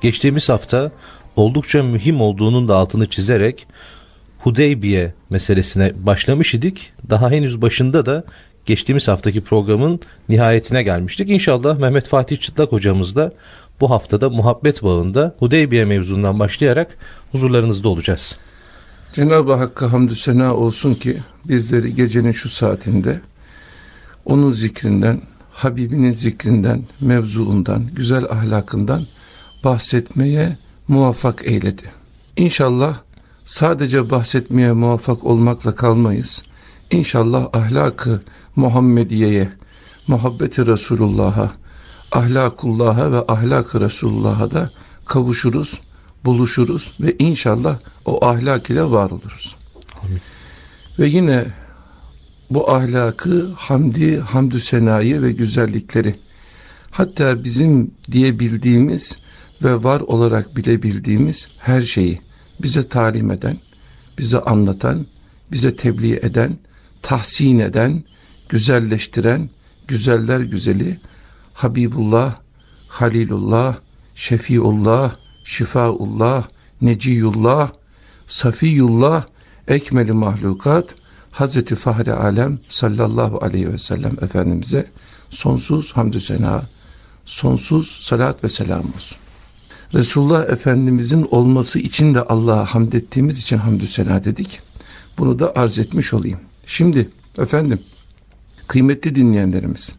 geçtiğimiz hafta oldukça mühim olduğunun da altını çizerek Hudeybiye meselesine başlamış idik. Daha henüz başında da geçtiğimiz haftaki programın nihayetine gelmiştik. İnşallah Mehmet Fatih Çıtlak hocamız da bu haftada muhabbet bağında Hudeybiye mevzundan başlayarak huzurlarınızda olacağız. Cenab-ı Hakk'a hamdü sena olsun ki bizleri gecenin şu saatinde onun zikrinden, Habibinin zikrinden, mevzuundan, güzel ahlakından bahsetmeye muvaffak eyledi. İnşallah sadece bahsetmeye muvaffak olmakla kalmayız. İnşallah ahlakı Muhammediye'ye, muhabbeti Resulullah'a, ahlakullah'a ve ahlak-ı Resulullah'a da kavuşuruz, buluşuruz ve inşallah o ahlak ile var oluruz. Amin. Ve yine bu ahlakı, hamdi, hamdü senayı ve güzellikleri hatta bizim diyebildiğimiz ve var olarak bilebildiğimiz her şeyi bize talim eden, bize anlatan, bize tebliğ eden, tahsin eden, güzelleştiren, güzeller güzeli Habibullah, Halilullah, Şefiullah, Şifaullah, Neciyullah, Safiyullah, Ekmeli mahlukat, Hazreti Fahri Alem sallallahu aleyhi ve sellem Efendimiz'e sonsuz hamdü sena, sonsuz salat ve selam olsun. Resulullah Efendimiz'in olması için de Allah'a hamd ettiğimiz için hamdü sena dedik. Bunu da arz etmiş olayım. Şimdi efendim kıymetli dinleyenlerimiz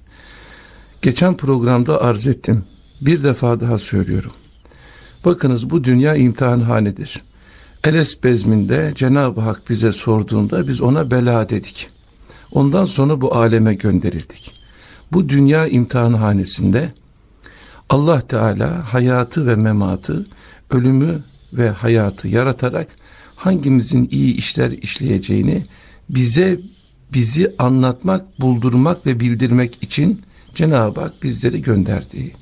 geçen programda arz ettim. Bir defa daha söylüyorum. Bakınız bu dünya imtihanhanedir. Eles bezminde Cenab-ı Hak bize sorduğunda biz ona bela dedik. Ondan sonra bu aleme gönderildik. Bu dünya imtihanhanesinde Allah Teala hayatı ve mematı, ölümü ve hayatı yaratarak hangimizin iyi işler işleyeceğini bize bizi anlatmak, buldurmak ve bildirmek için Cenab-ı Hak bizleri gönderdiği.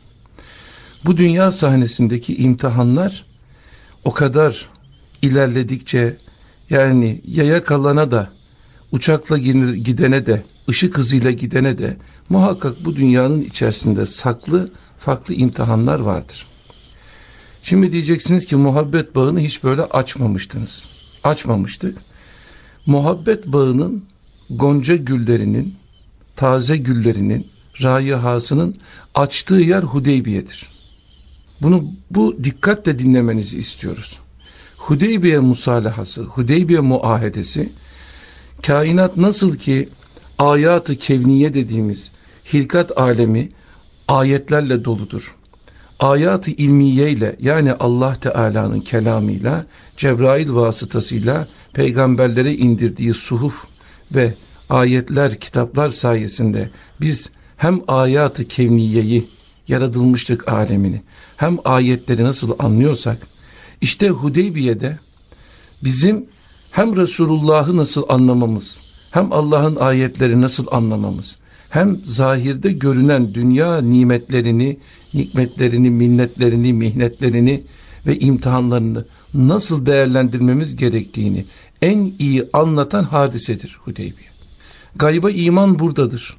Bu dünya sahnesindeki imtihanlar o kadar ilerledikçe yani yaya kalana da uçakla gidene de ışık hızıyla gidene de muhakkak bu dünyanın içerisinde saklı farklı imtihanlar vardır. Şimdi diyeceksiniz ki muhabbet bağını hiç böyle açmamıştınız. Açmamıştık. Muhabbet bağının gonca güllerinin, taze güllerinin, rayihasının açtığı yer Hudeybiye'dir. Bunu bu dikkatle dinlemenizi istiyoruz. Hudeybiye musalahası, Hudeybiye muahedesi kainat nasıl ki ayatı kevniye dediğimiz hilkat alemi ayetlerle doludur. Ayat-ı ilmiye ile yani Allah Teala'nın kelamıyla Cebrail vasıtasıyla peygamberlere indirdiği suhuf ve ayetler, kitaplar sayesinde biz hem ayatı kevniyeyi, yaratılmışlık alemini, hem ayetleri nasıl anlıyorsak, işte Hudeybiye'de bizim hem Resulullah'ı nasıl anlamamız, hem Allah'ın ayetleri nasıl anlamamız, hem zahirde görünen dünya nimetlerini, nikmetlerini, minnetlerini, mihnetlerini ve imtihanlarını nasıl değerlendirmemiz gerektiğini en iyi anlatan hadisedir Hudeybiye. Gayba iman buradadır.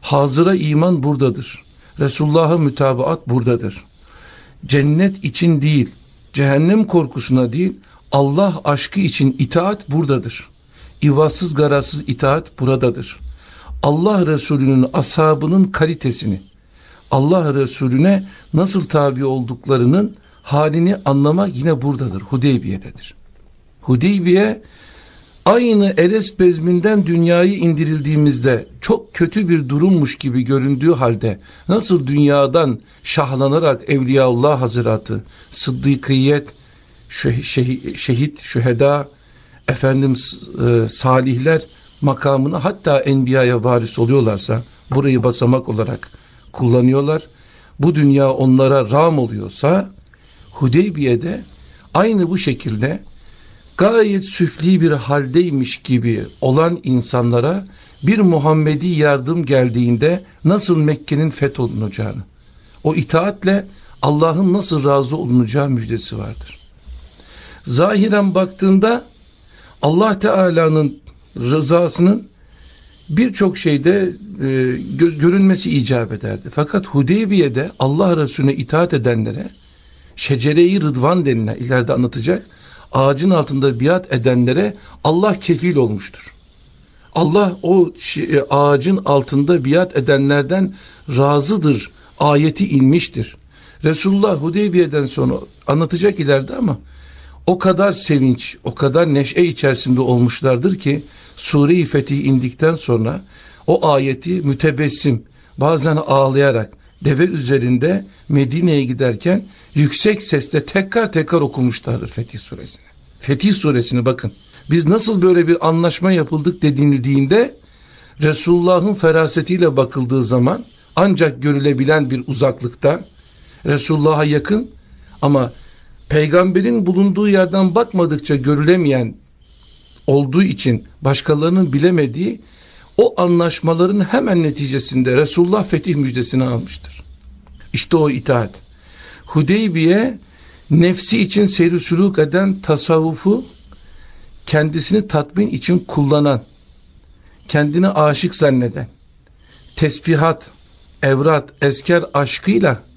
Hazıra iman buradadır. Resulullah'a mütabaat buradadır. Cennet için değil, cehennem korkusuna değil, Allah aşkı için itaat buradadır. İvasız garazsız itaat buradadır. Allah Resulü'nün ashabının kalitesini, Allah Resulüne nasıl tabi olduklarının halini anlamak yine buradadır, Hudeybiye'dedir. Hudeybiye aynı Eles bezminden dünyayı indirildiğimizde çok kötü bir durummuş gibi göründüğü halde nasıl dünyadan şahlanarak Evliyaullah Hazretleri, Sıddıkiyet, şehit, şehit şüheda, efendim e, salihler makamına hatta enbiyaya varis oluyorlarsa burayı basamak olarak kullanıyorlar. Bu dünya onlara ram oluyorsa Hudeybiye'de aynı bu şekilde gayet süfli bir haldeymiş gibi olan insanlara bir Muhammedi yardım geldiğinde nasıl Mekke'nin fetholunacağını, o itaatle Allah'ın nasıl razı olunacağı müjdesi vardır. Zahiren baktığında Allah Teala'nın rızasının birçok şeyde e, gö icap ederdi. Fakat Hudeybiye'de Allah Resulüne itaat edenlere şecere-i rıdvan denilen ileride anlatacak ağacın altında biat edenlere Allah kefil olmuştur. Allah o e, ağacın altında biat edenlerden razıdır. Ayeti inmiştir. Resulullah Hudeybiye'den sonra anlatacak ileride ama o kadar sevinç, o kadar neşe içerisinde olmuşlardır ki Sure-i Fetih indikten sonra o ayeti mütebessim, bazen ağlayarak deve üzerinde Medine'ye giderken yüksek sesle tekrar tekrar okumuşlardır Fetih suresini. Fetih suresini bakın. Biz nasıl böyle bir anlaşma yapıldık denildiğinde Resulullah'ın ferasetiyle bakıldığı zaman ancak görülebilen bir uzaklıkta Resulullah'a yakın ama peygamberin bulunduğu yerden bakmadıkça görülemeyen olduğu için başkalarının bilemediği o anlaşmaların hemen neticesinde Resulullah fetih müjdesini almıştır. İşte o itaat. Hudeybiye nefsi için seyri sülük eden tasavvufu kendisini tatmin için kullanan, kendine aşık zanneden, tesbihat, evrat, esker aşkıyla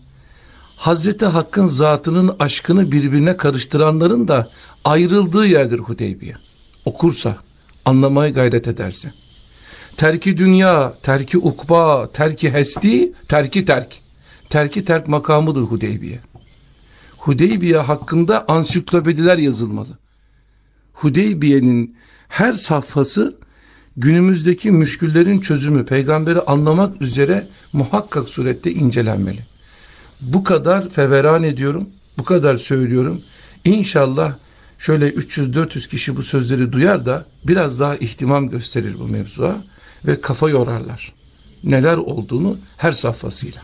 Hazreti Hakk'ın zatının aşkını birbirine karıştıranların da ayrıldığı yerdir Hudeybiye. Okursa, anlamaya gayret ederse. Terki dünya, terki ukba, terki hesti, terki terk. Terki terk makamıdır Hudeybiye. Hudeybiye hakkında ansiklopediler yazılmalı. Hudeybiye'nin her safhası günümüzdeki müşküllerin çözümü, peygamberi anlamak üzere muhakkak surette incelenmeli. Bu kadar feveran ediyorum, bu kadar söylüyorum. İnşallah şöyle 300-400 kişi bu sözleri duyar da biraz daha ihtimam gösterir bu mevzuya ve kafa yorarlar. Neler olduğunu her safhasıyla.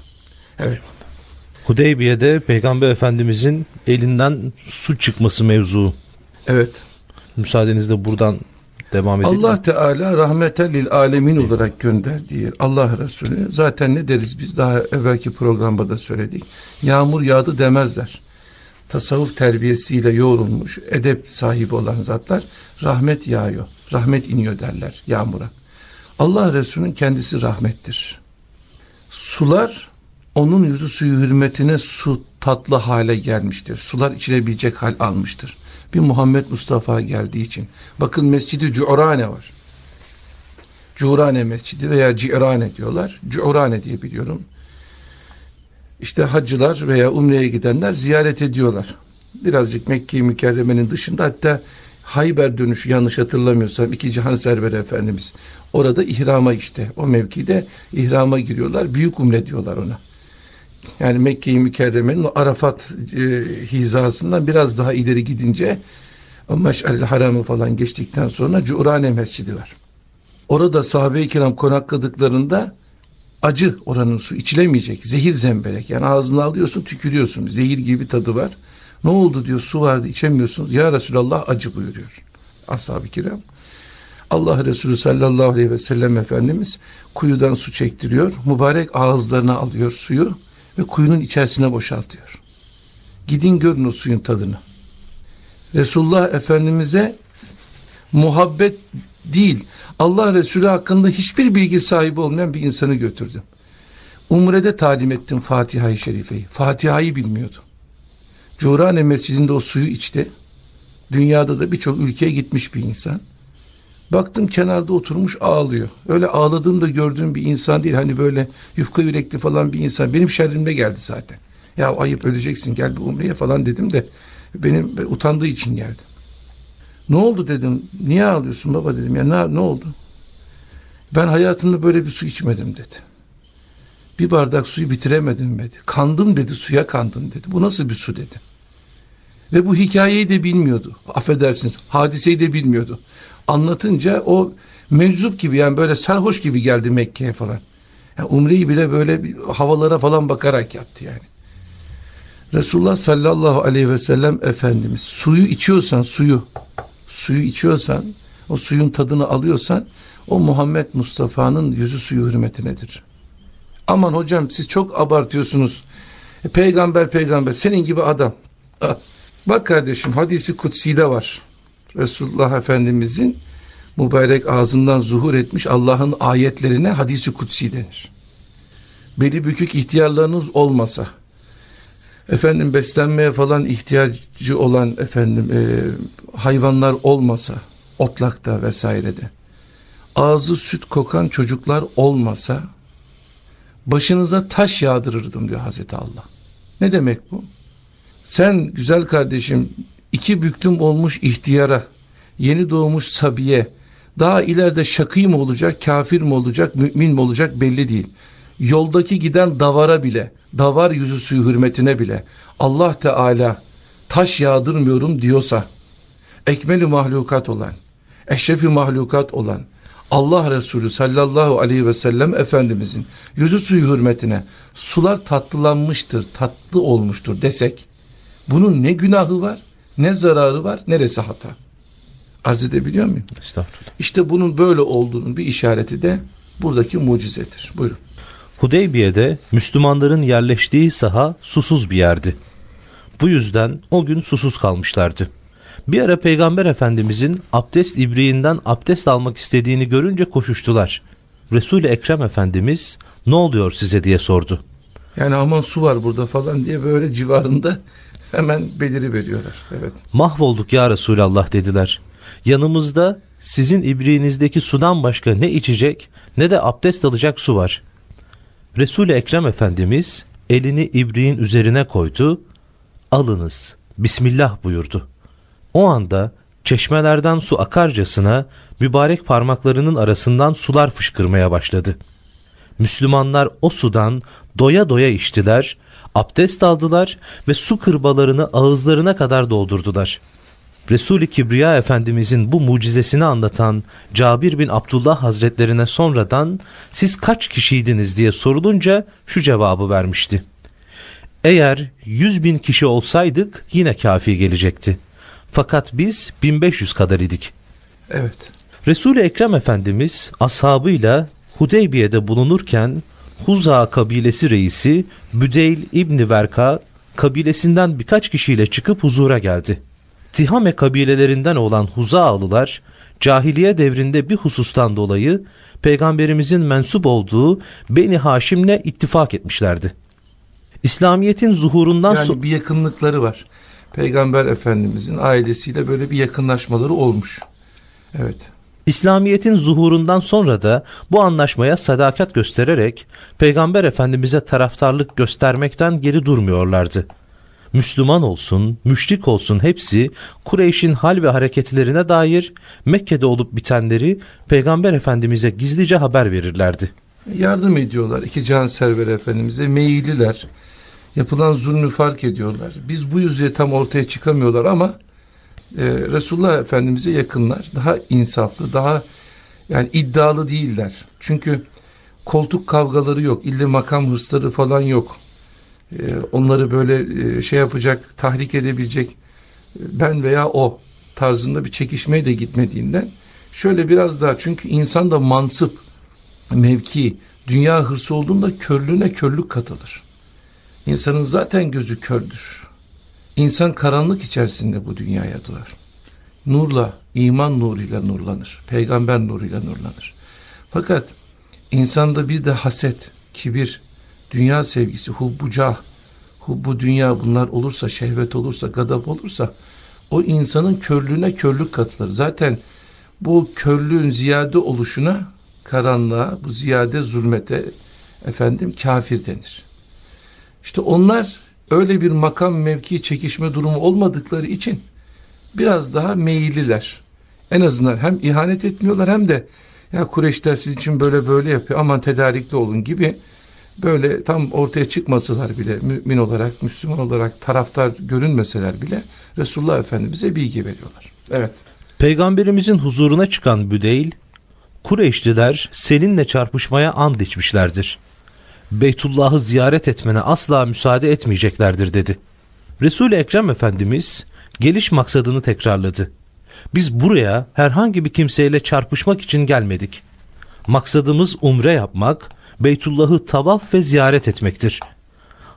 Evet. Hudeybiye'de Peygamber Efendimizin elinden su çıkması mevzu. Evet. Müsaadenizle buradan devam edelim. Allah Teala rahmeten lil alemin olarak gönderdiği Allah Resulü zaten ne deriz biz daha evvelki programda da söyledik. Yağmur yağdı demezler. Tasavvuf terbiyesiyle yoğrulmuş, edep sahibi olan zatlar rahmet yağıyor, rahmet iniyor derler yağmura. Allah Resulü'nün kendisi rahmettir. Sular onun yüzü suyu hürmetine su tatlı hale gelmiştir. Sular içilebilecek hal almıştır. Bir Muhammed Mustafa geldiği için. Bakın Mescidi Cu'rane var. Cu'rane Mescidi veya Ci'rane diyorlar. Cu'rane diye biliyorum. İşte hacılar veya umreye gidenler ziyaret ediyorlar. Birazcık Mekke-i Mükerreme'nin dışında hatta Hayber dönüşü yanlış hatırlamıyorsam iki Cihan Server Efendimiz orada ihrama işte o mevkide ihrama giriyorlar. Büyük umre diyorlar ona. Yani Mekke-i Mükerreme'nin Arafat e, hizasından biraz daha ileri gidince o Meş'al Haram'ı falan geçtikten sonra Curane Mescidi var. Orada sahabe-i kiram konakladıklarında acı oranın su içilemeyecek. Zehir zemberek. Yani ağzına alıyorsun tükürüyorsun. Zehir gibi tadı var. Ne oldu diyor su vardı içemiyorsunuz. Ya Resulallah acı buyuruyor. Ashab-ı kiram. Allah Resulü sallallahu aleyhi ve sellem Efendimiz kuyudan su çektiriyor. Mübarek ağızlarına alıyor suyu ve kuyunun içerisine boşaltıyor. Gidin görün o suyun tadını. Resulullah Efendimiz'e muhabbet değil, Allah Resulü hakkında hiçbir bilgi sahibi olmayan bir insanı götürdüm. Umre'de talim ettim Fatiha-i Şerife'yi. Fatiha'yı bilmiyordu. Curane Mescidinde o suyu içti. Dünyada da birçok ülkeye gitmiş bir insan. Baktım kenarda oturmuş ağlıyor. Öyle ağladığını da gördüğüm bir insan değil. Hani böyle yufka yürekli falan bir insan. Benim şerrimde geldi zaten. Ya ayıp öleceksin gel bir umreye falan dedim de benim utandığı için geldi. Ne oldu dedim. Niye ağlıyorsun baba dedim. Ya ne, ne oldu? Ben hayatımda böyle bir su içmedim dedi. Bir bardak suyu bitiremedim dedi. Kandım dedi suya kandım dedi. Bu nasıl bir su dedi. Ve bu hikayeyi de bilmiyordu. Affedersiniz hadiseyi de bilmiyordu. Anlatınca o meczup gibi yani böyle sarhoş gibi geldi Mekke'ye falan. Yani umreyi bile böyle havalara falan bakarak yaptı yani. Resulullah sallallahu aleyhi ve sellem Efendimiz suyu içiyorsan suyu suyu içiyorsan o suyun tadını alıyorsan o Muhammed Mustafa'nın yüzü suyu hürmetinedir. Aman hocam siz çok abartıyorsunuz. E, peygamber peygamber senin gibi adam. Bak kardeşim hadisi kutsi'de var. Resulullah Efendimizin mübarek ağzından zuhur etmiş Allah'ın ayetlerine hadisi kutsi denir. Beli bükük ihtiyarlarınız olmasa efendim beslenmeye falan ihtiyacı olan efendim e, hayvanlar olmasa otlakta vesairede ağzı süt kokan çocuklar olmasa başınıza taş yağdırırdım diyor Hazreti Allah. Ne demek bu? Sen güzel kardeşim iki büklüm olmuş ihtiyara, yeni doğmuş sabiye, daha ileride şakî mı olacak, kafir mi olacak, mümin mi olacak belli değil. Yoldaki giden davara bile, davar yüzüsü hürmetine bile Allah Teala taş yağdırmıyorum diyorsa, ekmeli mahlukat olan, eşrefi mahlukat olan, Allah Resulü sallallahu aleyhi ve sellem Efendimizin yüzü suyu hürmetine sular tatlılanmıştır, tatlı olmuştur desek, bunun ne günahı var, ne zararı var, neresi hata? Arz edebiliyor muyum? Estağfurullah. İşte bunun böyle olduğunun bir işareti de buradaki mucizedir. Buyurun. Hudeybiye'de Müslümanların yerleştiği saha susuz bir yerdi. Bu yüzden o gün susuz kalmışlardı. Bir ara Peygamber Efendimizin abdest ibriğinden abdest almak istediğini görünce koşuştular. Resul-i Ekrem Efendimiz ne oluyor size diye sordu. Yani aman su var burada falan diye böyle civarında hemen beliri veriyorlar. Evet. Mahvolduk ya Resulallah dediler. Yanımızda sizin ibriğinizdeki sudan başka ne içecek ne de abdest alacak su var. Resul-i Ekrem Efendimiz elini ibriğin üzerine koydu. Alınız, Bismillah buyurdu. O anda çeşmelerden su akarcasına mübarek parmaklarının arasından sular fışkırmaya başladı. Müslümanlar o sudan doya doya içtiler, abdest aldılar ve su kırbalarını ağızlarına kadar doldurdular. Resul-i Kibriya Efendimizin bu mucizesini anlatan Cabir bin Abdullah Hazretlerine sonradan siz kaç kişiydiniz diye sorulunca şu cevabı vermişti. Eğer yüz bin kişi olsaydık yine kafi gelecekti. Fakat biz 1500 kadar idik. Evet. Resul-i Ekrem Efendimiz ashabıyla Hudeybiye'de bulunurken Huza kabilesi reisi Büdeyl İbni Verka kabilesinden birkaç kişiyle çıkıp huzura geldi. Tihame kabilelerinden olan Huzaalılar cahiliye devrinde bir husustan dolayı peygamberimizin mensup olduğu Beni Haşim'le ittifak etmişlerdi. İslamiyet'in zuhurundan yani so bir yakınlıkları var. Peygamber Efendimizin ailesiyle böyle bir yakınlaşmaları olmuş. Evet. İslamiyet'in zuhurundan sonra da bu anlaşmaya sadakat göstererek Peygamber Efendimiz'e taraftarlık göstermekten geri durmuyorlardı. Müslüman olsun, müşrik olsun hepsi Kureyş'in hal ve hareketlerine dair Mekke'de olup bitenleri Peygamber Efendimiz'e gizlice haber verirlerdi. Yardım ediyorlar iki can server Efendimiz'e meyilliler. Yapılan zulmü fark ediyorlar. Biz bu yüzeye tam ortaya çıkamıyorlar ama e, Resulullah Efendimiz'e yakınlar. Daha insaflı, daha yani iddialı değiller. Çünkü koltuk kavgaları yok, ille makam hırsları falan yok. E, onları böyle e, şey yapacak, tahrik edebilecek e, ben veya o tarzında bir çekişmeye de gitmediğinden şöyle biraz daha çünkü insan da mansıp, mevki, dünya hırsı olduğunda körlüğüne körlük katılır. İnsanın zaten gözü kördür. İnsan karanlık içerisinde bu dünyaya doğar. Nurla, iman nuruyla nurlanır. Peygamber nuruyla nurlanır. Fakat insanda bir de haset, kibir, dünya sevgisi, hubbucah, hubbu dünya bunlar olursa, şehvet olursa, gadap olursa o insanın körlüğüne körlük katılır. Zaten bu körlüğün ziyade oluşuna, karanlığa, bu ziyade zulmete efendim kafir denir. İşte onlar öyle bir makam mevki çekişme durumu olmadıkları için biraz daha meyilliler. En azından hem ihanet etmiyorlar hem de ya Kureyşler sizin için böyle böyle yapıyor aman tedarikli olun gibi böyle tam ortaya çıkmasalar bile mümin olarak, Müslüman olarak taraftar görünmeseler bile Resulullah Efendimiz'e bilgi veriyorlar. Evet. Peygamberimizin huzuruna çıkan Büdeyl, Kureyşliler seninle çarpışmaya and içmişlerdir. Beytullah'ı ziyaret etmene asla müsaade etmeyeceklerdir dedi. Resul-i Ekrem Efendimiz geliş maksadını tekrarladı. Biz buraya herhangi bir kimseyle çarpışmak için gelmedik. Maksadımız umre yapmak, Beytullah'ı tavaf ve ziyaret etmektir.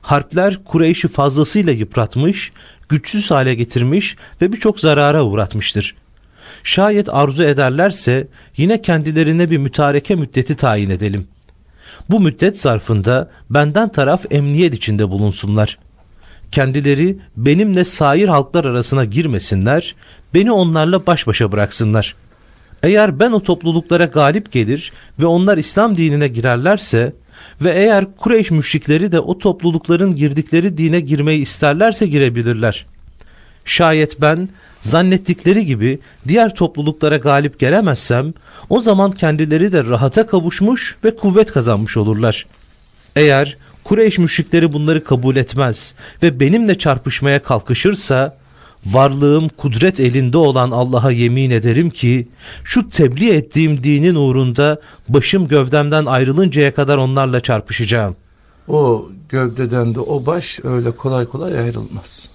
Harpler Kureyş'i fazlasıyla yıpratmış, güçsüz hale getirmiş ve birçok zarara uğratmıştır. Şayet arzu ederlerse yine kendilerine bir mütareke müddeti tayin edelim. Bu müddet zarfında benden taraf emniyet içinde bulunsunlar. kendileri benimle sair halklar arasına girmesinler, beni onlarla baş başa bıraksınlar. Eğer ben o topluluklara galip gelir ve onlar İslam dinine girerlerse ve eğer Kureyş müşrikleri de o toplulukların girdikleri dine girmeyi isterlerse girebilirler. Şayet ben zannettikleri gibi diğer topluluklara galip gelemezsem o zaman kendileri de rahata kavuşmuş ve kuvvet kazanmış olurlar. Eğer Kureyş müşrikleri bunları kabul etmez ve benimle çarpışmaya kalkışırsa varlığım kudret elinde olan Allah'a yemin ederim ki şu tebliğ ettiğim dinin uğrunda başım gövdemden ayrılıncaya kadar onlarla çarpışacağım. O gövdeden de o baş öyle kolay kolay ayrılmaz.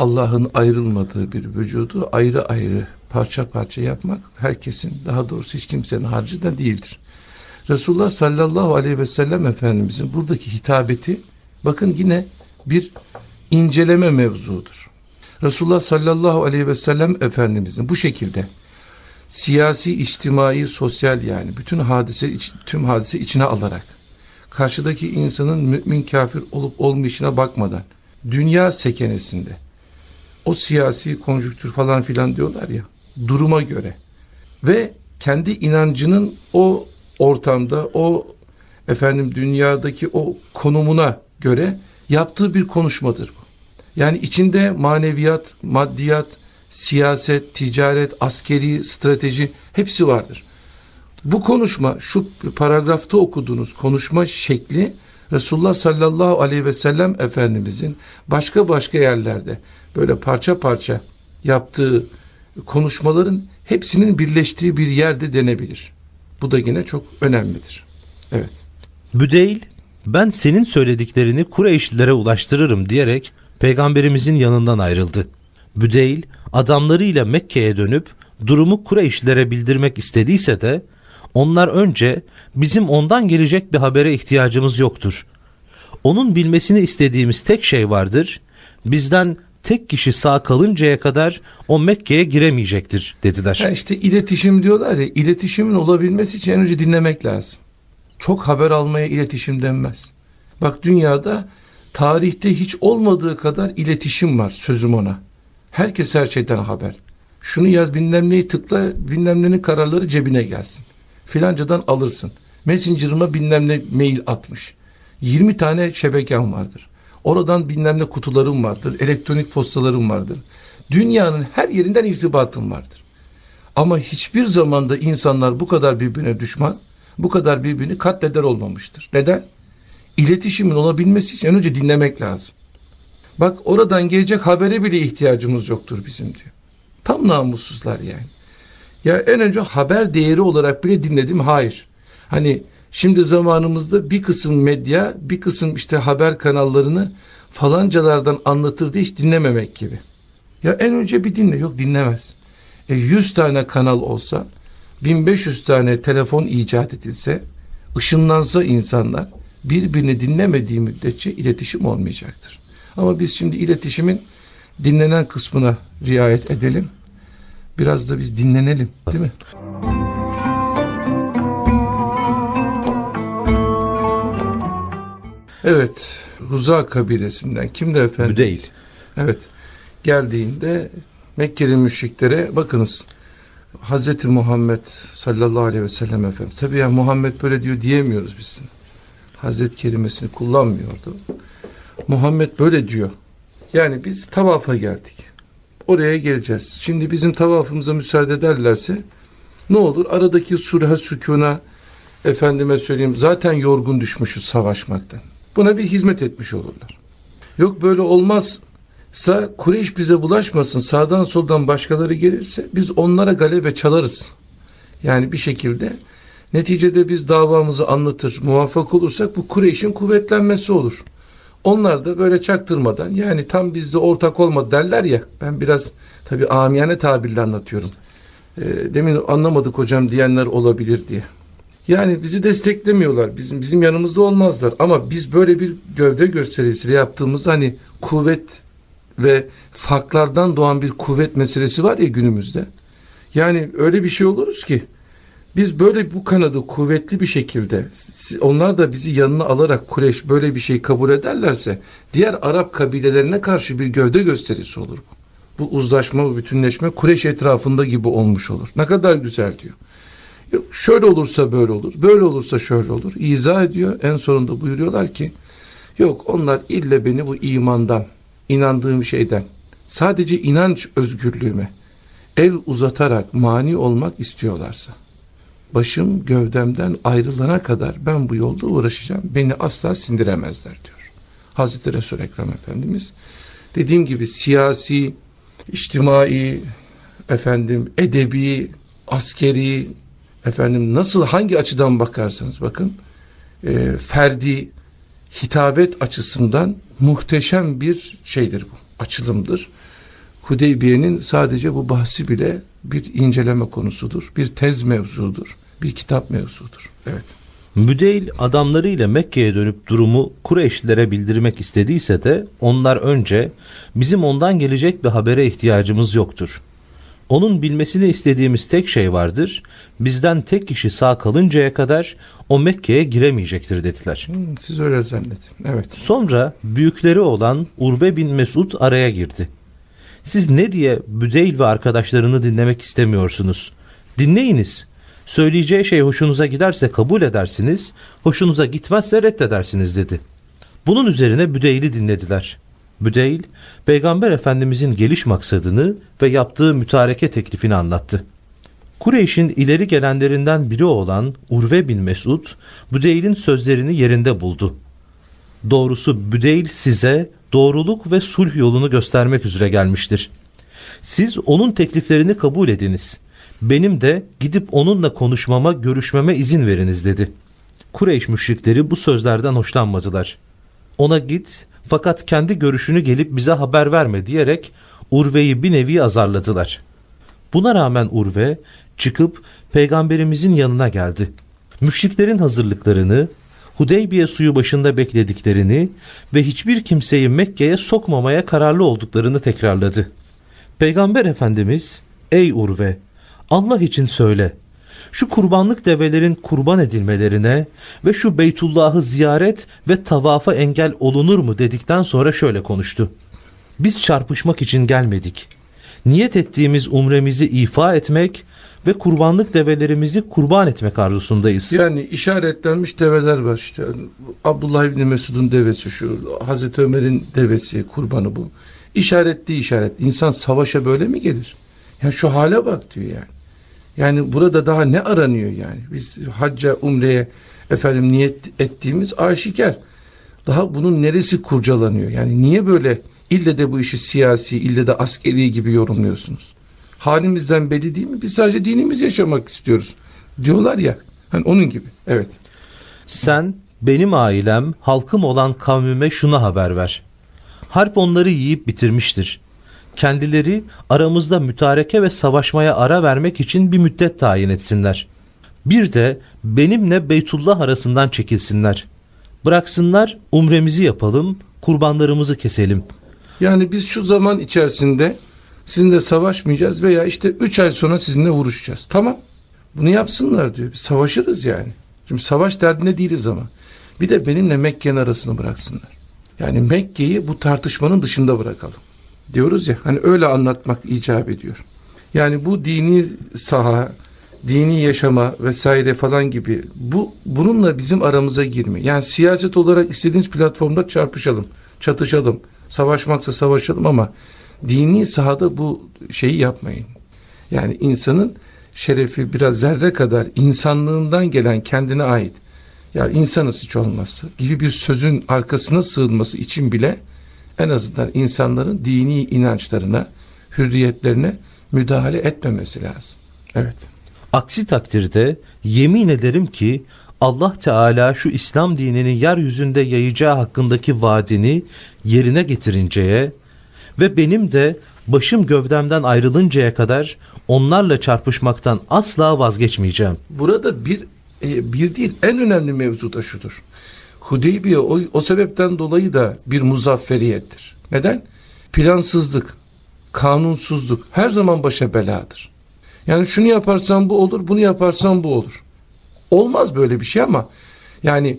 Allah'ın ayrılmadığı bir vücudu ayrı ayrı parça parça yapmak herkesin daha doğrusu hiç kimsenin harcı da değildir. Resulullah sallallahu aleyhi ve sellem Efendimizin buradaki hitabeti bakın yine bir inceleme mevzudur. Resulullah sallallahu aleyhi ve sellem Efendimizin bu şekilde siyasi, içtimai, sosyal yani bütün hadise tüm hadise içine alarak karşıdaki insanın mümin kafir olup olmayışına bakmadan dünya sekenesinde o siyasi konjüktür falan filan diyorlar ya duruma göre ve kendi inancının o ortamda o efendim dünyadaki o konumuna göre yaptığı bir konuşmadır bu. Yani içinde maneviyat, maddiyat, siyaset, ticaret, askeri, strateji hepsi vardır. Bu konuşma şu paragrafta okuduğunuz konuşma şekli Resulullah sallallahu aleyhi ve sellem Efendimizin başka başka yerlerde böyle parça parça yaptığı konuşmaların hepsinin birleştiği bir yerde denebilir. Bu da yine çok önemlidir. Evet. Büdeyl ben senin söylediklerini Kureyşlilere ulaştırırım diyerek peygamberimizin yanından ayrıldı. Büdeyl adamlarıyla Mekke'ye dönüp durumu Kureyşlilere bildirmek istediyse de onlar önce bizim ondan gelecek bir habere ihtiyacımız yoktur. Onun bilmesini istediğimiz tek şey vardır. Bizden tek kişi sağ kalıncaya kadar o Mekke'ye giremeyecektir dediler. Ya işte iletişim diyorlar ya iletişimin olabilmesi için en önce dinlemek lazım. Çok haber almaya iletişim denmez. Bak dünyada tarihte hiç olmadığı kadar iletişim var sözüm ona. Herkes her şeyden haber. Şunu yaz bilmem tıkla bilmem kararları cebine gelsin. Filancadan alırsın. Messenger'ıma bilmem ne mail atmış. 20 tane şebeken vardır. Oradan bilmem ne kutularım vardır. Elektronik postalarım vardır. Dünyanın her yerinden irtibatım vardır. Ama hiçbir zamanda insanlar bu kadar birbirine düşman, bu kadar birbirini katleder olmamıştır. Neden? İletişimin olabilmesi için önce dinlemek lazım. Bak oradan gelecek habere bile ihtiyacımız yoktur bizim diyor. Tam namussuzlar yani. Ya en önce haber değeri olarak bile dinledim. Hayır. Hani Şimdi zamanımızda bir kısım medya, bir kısım işte haber kanallarını falancalardan anlatır diye hiç dinlememek gibi. Ya en önce bir dinle. Yok dinlemez. E 100 tane kanal olsa, 1500 tane telefon icat edilse, ışınlansa insanlar birbirini dinlemediği müddetçe iletişim olmayacaktır. Ama biz şimdi iletişimin dinlenen kısmına riayet edelim. Biraz da biz dinlenelim değil mi? Evet, Huza kabilesinden. Kimdi efendim? Büdeyl. Evet. Geldiğinde Mekkeli müşriklere bakınız. Hazreti Muhammed sallallahu aleyhi ve sellem efendim. Tabi ya Muhammed böyle diyor diyemiyoruz biz. Hazret kelimesini kullanmıyordu. Muhammed böyle diyor. Yani biz tavafa geldik. Oraya geleceğiz. Şimdi bizim tavafımıza müsaade ederlerse ne olur? Aradaki surha sükuna efendime söyleyeyim zaten yorgun düşmüşüz savaşmaktan. Buna bir hizmet etmiş olurlar. Yok böyle olmazsa Kureyş bize bulaşmasın sağdan soldan başkaları gelirse biz onlara galebe çalarız. Yani bir şekilde neticede biz davamızı anlatır muvaffak olursak bu Kureyş'in kuvvetlenmesi olur. Onlar da böyle çaktırmadan yani tam bizde ortak olmadı derler ya ben biraz tabi amiyane tabirle anlatıyorum. E, demin anlamadık hocam diyenler olabilir diye. Yani bizi desteklemiyorlar. Bizim bizim yanımızda olmazlar. Ama biz böyle bir gövde gösterisiyle yaptığımız hani kuvvet ve farklardan doğan bir kuvvet meselesi var ya günümüzde. Yani öyle bir şey oluruz ki Biz böyle bu kanadı kuvvetli bir şekilde onlar da bizi yanına alarak Kureş böyle bir şey kabul ederlerse diğer Arap kabilelerine karşı bir gövde gösterisi olur bu. Bu uzlaşma, bu bütünleşme Kureş etrafında gibi olmuş olur. Ne kadar güzel diyor. Yok, şöyle olursa böyle olur, böyle olursa şöyle olur. İzah ediyor. En sonunda buyuruyorlar ki yok onlar ille beni bu imandan, inandığım şeyden, sadece inanç özgürlüğüme el uzatarak mani olmak istiyorlarsa başım gövdemden ayrılana kadar ben bu yolda uğraşacağım. Beni asla sindiremezler diyor. Hazreti Resul Ekrem Efendimiz dediğim gibi siyasi, içtimai, efendim edebi, askeri, efendim nasıl hangi açıdan bakarsanız bakın e, ferdi hitabet açısından muhteşem bir şeydir bu. Açılımdır. Hudeybiye'nin sadece bu bahsi bile bir inceleme konusudur. Bir tez mevzudur. Bir kitap mevzudur. Evet. Müdeyl adamlarıyla Mekke'ye dönüp durumu Kureyşlilere bildirmek istediyse de onlar önce bizim ondan gelecek bir habere ihtiyacımız yoktur. Onun bilmesini istediğimiz tek şey vardır. Bizden tek kişi sağ kalıncaya kadar o Mekke'ye giremeyecektir dediler. Hmm, siz öyle zannedin. Evet. Sonra büyükleri olan Urbe bin Mesud araya girdi. Siz ne diye Büdeyl ve arkadaşlarını dinlemek istemiyorsunuz? Dinleyiniz. Söyleyeceği şey hoşunuza giderse kabul edersiniz, hoşunuza gitmezse reddedersiniz dedi. Bunun üzerine Büdeyl'i dinlediler. Büdeyl, Peygamber Efendimizin geliş maksadını ve yaptığı mütareke teklifini anlattı. Kureyş'in ileri gelenlerinden biri olan Urve bin Mesud, Büdeyl'in sözlerini yerinde buldu. Doğrusu Büdeyl size doğruluk ve sulh yolunu göstermek üzere gelmiştir. Siz onun tekliflerini kabul ediniz. Benim de gidip onunla konuşmama, görüşmeme izin veriniz dedi. Kureyş müşrikleri bu sözlerden hoşlanmadılar. Ona git fakat kendi görüşünü gelip bize haber verme diyerek Urve'yi bir nevi azarladılar. Buna rağmen Urve çıkıp peygamberimizin yanına geldi. Müşriklerin hazırlıklarını, Hudeybiye suyu başında beklediklerini ve hiçbir kimseyi Mekke'ye sokmamaya kararlı olduklarını tekrarladı. Peygamber Efendimiz, ey Urve, Allah için söyle, şu kurbanlık develerin kurban edilmelerine ve şu Beytullah'ı ziyaret ve tavafa engel olunur mu dedikten sonra şöyle konuştu. Biz çarpışmak için gelmedik. Niyet ettiğimiz umremizi ifa etmek ve kurbanlık develerimizi kurban etmek arzusundayız. Yani işaretlenmiş develer var işte. Abdullah İbni Mesud'un devesi şu, Hazreti Ömer'in devesi, kurbanı bu. İşaretli işaret. İnsan savaşa böyle mi gelir? Yani şu hale bak diyor yani. Yani burada daha ne aranıyor yani? Biz hacca, umreye efendim niyet ettiğimiz aşikar. Daha bunun neresi kurcalanıyor? Yani niye böyle ille de bu işi siyasi, ille de askeri gibi yorumluyorsunuz? halimizden belli değil mi? Biz sadece dinimizi yaşamak istiyoruz. Diyorlar ya. Hani onun gibi. Evet. Sen benim ailem, halkım olan kavmime şuna haber ver. Harp onları yiyip bitirmiştir. Kendileri aramızda mütareke ve savaşmaya ara vermek için bir müddet tayin etsinler. Bir de benimle Beytullah arasından çekilsinler. Bıraksınlar umremizi yapalım, kurbanlarımızı keselim. Yani biz şu zaman içerisinde sizinle savaşmayacağız veya işte üç ay sonra sizinle vuruşacağız. Tamam. Bunu yapsınlar diyor. Biz savaşırız yani. Şimdi savaş derdinde değiliz ama. Bir de benimle Mekke'nin arasını bıraksınlar. Yani Mekke'yi bu tartışmanın dışında bırakalım. Diyoruz ya hani öyle anlatmak icap ediyor. Yani bu dini saha, dini yaşama vesaire falan gibi bu bununla bizim aramıza girme. Yani siyaset olarak istediğiniz platformda çarpışalım, çatışalım, savaşmaksa savaşalım ama dini sahada bu şeyi yapmayın. Yani insanın şerefi biraz zerre kadar insanlığından gelen kendine ait ya insanız hiç olmazsa gibi bir sözün arkasına sığınması için bile en azından insanların dini inançlarına, hürriyetlerine müdahale etmemesi lazım. Evet. Aksi takdirde yemin ederim ki Allah Teala şu İslam dinini yeryüzünde yayacağı hakkındaki vaadini yerine getirinceye ve benim de başım gövdemden ayrılıncaya kadar onlarla çarpışmaktan asla vazgeçmeyeceğim. Burada bir e, bir değil en önemli mevzu da şudur. Hudeybiye o, o sebepten dolayı da bir muzafferiyettir. Neden? Plansızlık, kanunsuzluk her zaman başa beladır. Yani şunu yaparsan bu olur, bunu yaparsan bu olur. Olmaz böyle bir şey ama yani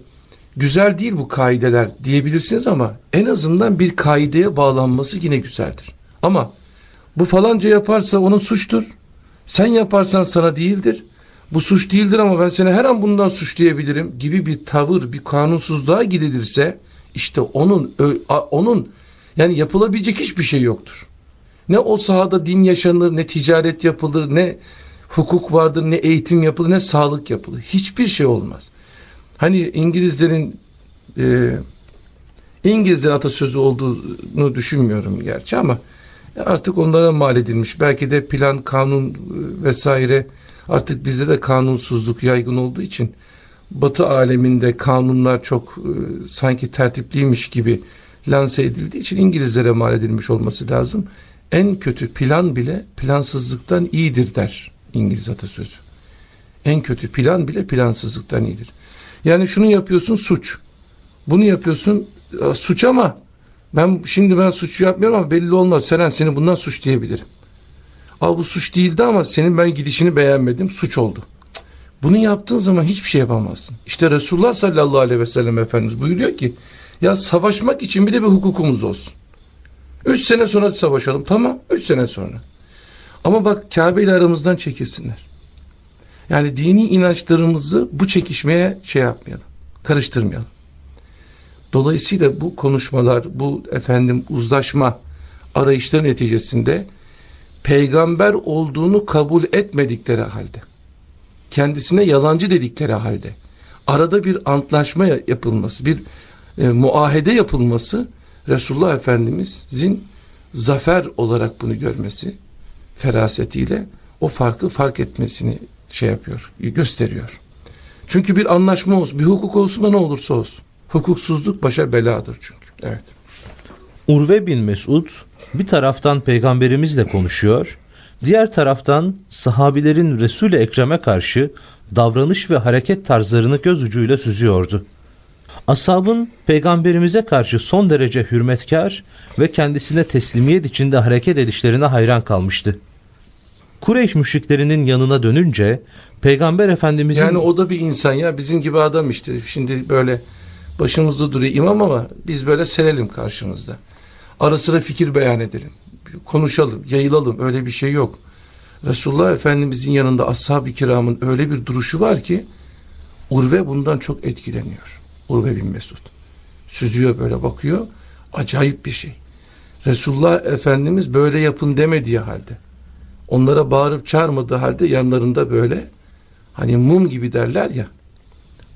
güzel değil bu kaideler diyebilirsiniz ama en azından bir kaideye bağlanması yine güzeldir. Ama bu falanca yaparsa onun suçtur. Sen yaparsan sana değildir. Bu suç değildir ama ben seni her an bundan suçlayabilirim gibi bir tavır, bir kanunsuzluğa gidilirse işte onun onun yani yapılabilecek hiçbir şey yoktur. Ne o sahada din yaşanır, ne ticaret yapılır, ne hukuk vardır, ne eğitim yapılır, ne sağlık yapılır. Hiçbir şey olmaz. Hani İngilizlerin e, İngilizlerin atasözü olduğunu düşünmüyorum gerçi ama artık onlara mal edilmiş. Belki de plan, kanun e, vesaire artık bizde de kanunsuzluk yaygın olduğu için Batı aleminde kanunlar çok e, sanki tertipliymiş gibi lanse edildiği için İngilizlere mal edilmiş olması lazım. En kötü plan bile plansızlıktan iyidir der İngiliz atasözü. En kötü plan bile plansızlıktan iyidir. Yani şunu yapıyorsun suç. Bunu yapıyorsun suç ama ben şimdi ben suç yapmıyorum ama belli olmaz. Seren seni bundan suç diyebilirim. Aa bu suç değildi ama senin ben gidişini beğenmedim. Suç oldu. Bunu yaptığın zaman hiçbir şey yapamazsın. İşte Resulullah sallallahu aleyhi ve sellem Efendimiz buyuruyor ki ya savaşmak için bile bir hukukumuz olsun. Üç sene sonra savaşalım. Tamam. Üç sene sonra. Ama bak Kabe ile aramızdan çekilsinler. Yani dini inançlarımızı bu çekişmeye şey yapmayalım. Karıştırmayalım. Dolayısıyla bu konuşmalar, bu efendim uzlaşma arayışların neticesinde peygamber olduğunu kabul etmedikleri halde, kendisine yalancı dedikleri halde, arada bir antlaşma yapılması, bir e, muahede yapılması Resulullah Efendimizin zafer olarak bunu görmesi ferasetiyle o farkı fark etmesini şey yapıyor, gösteriyor. Çünkü bir anlaşma olsun, bir hukuk olsun da ne olursa olsun. Hukuksuzluk başa beladır çünkü. Evet. Urve bin Mesud bir taraftan peygamberimizle konuşuyor, diğer taraftan sahabilerin Resul-i Ekrem'e karşı davranış ve hareket tarzlarını göz ucuyla süzüyordu. Ashabın peygamberimize karşı son derece hürmetkar ve kendisine teslimiyet içinde hareket edişlerine hayran kalmıştı. Kureyş müşriklerinin yanına dönünce peygamber efendimizin... Yani o da bir insan ya bizim gibi adam işte şimdi böyle başımızda duruyor imam ama biz böyle serelim karşımızda. Ara sıra fikir beyan edelim. Konuşalım, yayılalım öyle bir şey yok. Resulullah Efendimizin yanında ashab-ı kiramın öyle bir duruşu var ki Urve bundan çok etkileniyor. Urve bin Mesud. Süzüyor böyle bakıyor. Acayip bir şey. Resulullah Efendimiz böyle yapın demediği halde. Onlara bağırıp çağırmadığı halde yanlarında böyle hani mum gibi derler ya.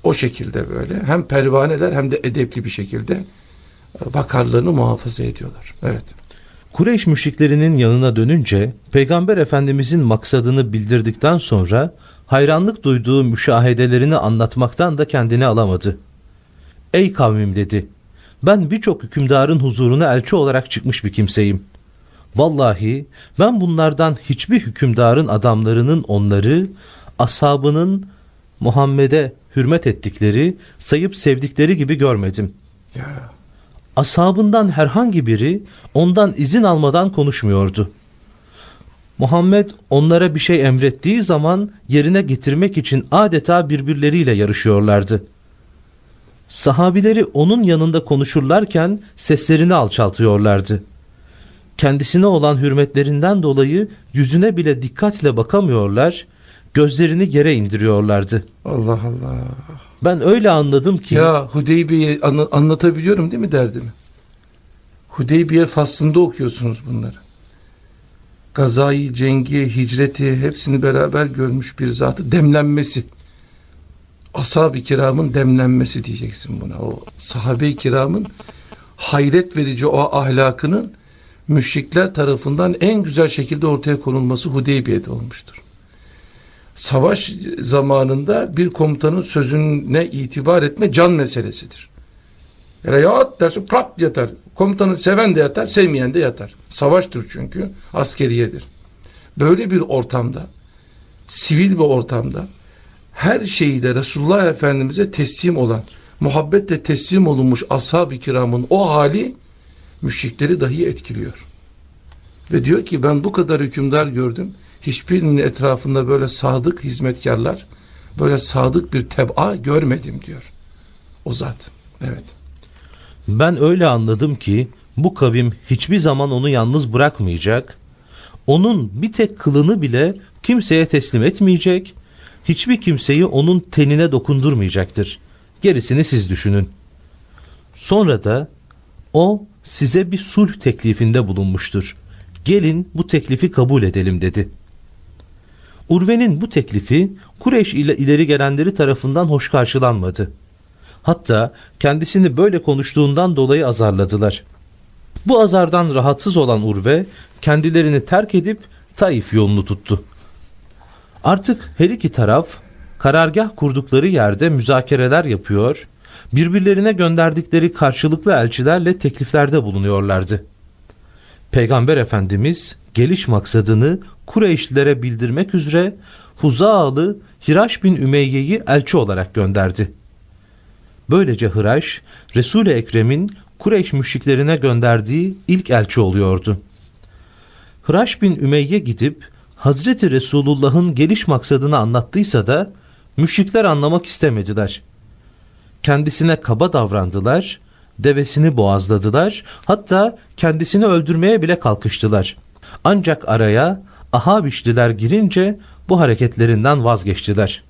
O şekilde böyle hem pervaneler hem de edepli bir şekilde vakarlarını muhafaza ediyorlar. Evet. Kureyş müşriklerinin yanına dönünce Peygamber Efendimizin maksadını bildirdikten sonra hayranlık duyduğu müşahedelerini anlatmaktan da kendini alamadı. Ey kavmim dedi. Ben birçok hükümdarın huzuruna elçi olarak çıkmış bir kimseyim. Vallahi ben bunlardan hiçbir hükümdarın adamlarının onları, ashabının Muhammed'e hürmet ettikleri, sayıp sevdikleri gibi görmedim. Ashabından herhangi biri ondan izin almadan konuşmuyordu. Muhammed onlara bir şey emrettiği zaman yerine getirmek için adeta birbirleriyle yarışıyorlardı.'' Sahabileri onun yanında konuşurlarken seslerini alçaltıyorlardı. Kendisine olan hürmetlerinden dolayı yüzüne bile dikkatle bakamıyorlar, gözlerini yere indiriyorlardı. Allah Allah. Ben öyle anladım ki... Ya Hudeybiye anla, anlatabiliyorum değil mi derdimi? Hudeybiye faslında okuyorsunuz bunları. Gazayı, cengi, hicreti hepsini beraber görmüş bir zatı demlenmesi ashab-ı kiramın demlenmesi diyeceksin buna. O sahabe-i kiramın hayret verici o ahlakının müşrikler tarafından en güzel şekilde ortaya konulması Hudeybiye'de olmuştur. Savaş zamanında bir komutanın sözüne itibar etme can meselesidir. Yani ya dersin prat yatar. Komutanı seven de yatar, sevmeyen de yatar. Savaştır çünkü, askeriyedir. Böyle bir ortamda, sivil bir ortamda her şeyiyle Resulullah Efendimiz'e teslim olan, muhabbetle teslim olunmuş ashab-ı kiramın o hali müşrikleri dahi etkiliyor. Ve diyor ki ben bu kadar hükümdar gördüm. Hiçbirinin etrafında böyle sadık hizmetkarlar, böyle sadık bir teb'a görmedim diyor. O zat. Evet. Ben öyle anladım ki bu kavim hiçbir zaman onu yalnız bırakmayacak. Onun bir tek kılını bile kimseye teslim etmeyecek. Hiçbir kimseyi onun tenine dokundurmayacaktır. Gerisini siz düşünün. Sonra da o size bir sulh teklifinde bulunmuştur. Gelin bu teklifi kabul edelim dedi. Urve'nin bu teklifi Kureyş ile ileri gelenleri tarafından hoş karşılanmadı. Hatta kendisini böyle konuştuğundan dolayı azarladılar. Bu azardan rahatsız olan Urve kendilerini terk edip Taif yolunu tuttu. Artık her iki taraf karargah kurdukları yerde müzakereler yapıyor, birbirlerine gönderdikleri karşılıklı elçilerle tekliflerde bulunuyorlardı. Peygamber Efendimiz geliş maksadını Kureyşlilere bildirmek üzere Huzaalı Hiraş bin Ümeyye'yi elçi olarak gönderdi. Böylece Hıraş, Resul-i Ekrem'in Kureyş müşriklerine gönderdiği ilk elçi oluyordu. Hıraş bin Ümeyye gidip Hazreti Resulullah'ın geliş maksadını anlattıysa da müşrikler anlamak istemediler. Kendisine kaba davrandılar, devesini boğazladılar, hatta kendisini öldürmeye bile kalkıştılar. Ancak araya Ahabişliler girince bu hareketlerinden vazgeçtiler.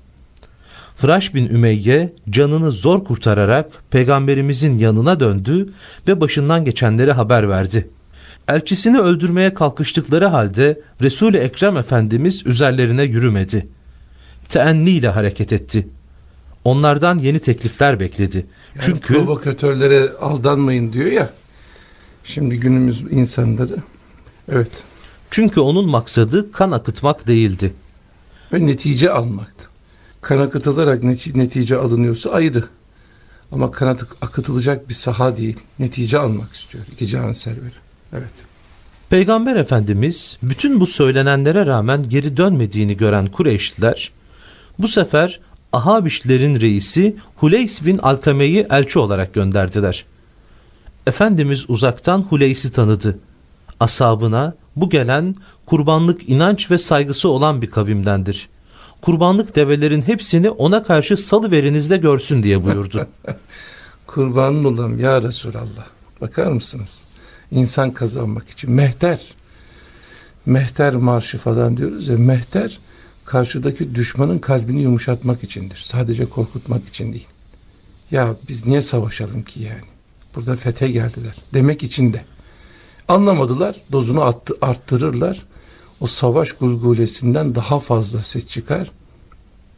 Fıraş bin Ümeyye canını zor kurtararak peygamberimizin yanına döndü ve başından geçenleri haber verdi. Elçisini öldürmeye kalkıştıkları halde Resul-i Ekrem Efendimiz üzerlerine yürümedi. Teenni ile hareket etti. Onlardan yeni teklifler bekledi. Yani Çünkü provokatörlere aldanmayın diyor ya. Şimdi günümüz insanları. Evet. çünkü onun maksadı kan akıtmak değildi. Ve netice almaktı. Kan akıtılarak neti- netice alınıyorsa ayrı. Ama kan akı- akıtılacak bir saha değil. Netice almak istiyor. İki cihan serveri. Evet. Peygamber Efendimiz bütün bu söylenenlere rağmen geri dönmediğini gören Kureyşliler bu sefer Ahabişlerin reisi Huleys bin Alkame'yi elçi olarak gönderdiler. Efendimiz uzaktan Huleys'i tanıdı. Asabına bu gelen kurbanlık inanç ve saygısı olan bir kavimdendir. Kurbanlık develerin hepsini ona karşı salıveriniz de görsün diye buyurdu. Kurbanın olalım ya Resulallah. Bakar mısınız? İnsan kazanmak için. Mehter. Mehter marşı falan diyoruz ya. Mehter karşıdaki düşmanın kalbini yumuşatmak içindir. Sadece korkutmak için değil. Ya biz niye savaşalım ki yani? Burada fethe geldiler. Demek için de. Anlamadılar. Dozunu attı, arttırırlar. O savaş gulgulesinden daha fazla ses çıkar.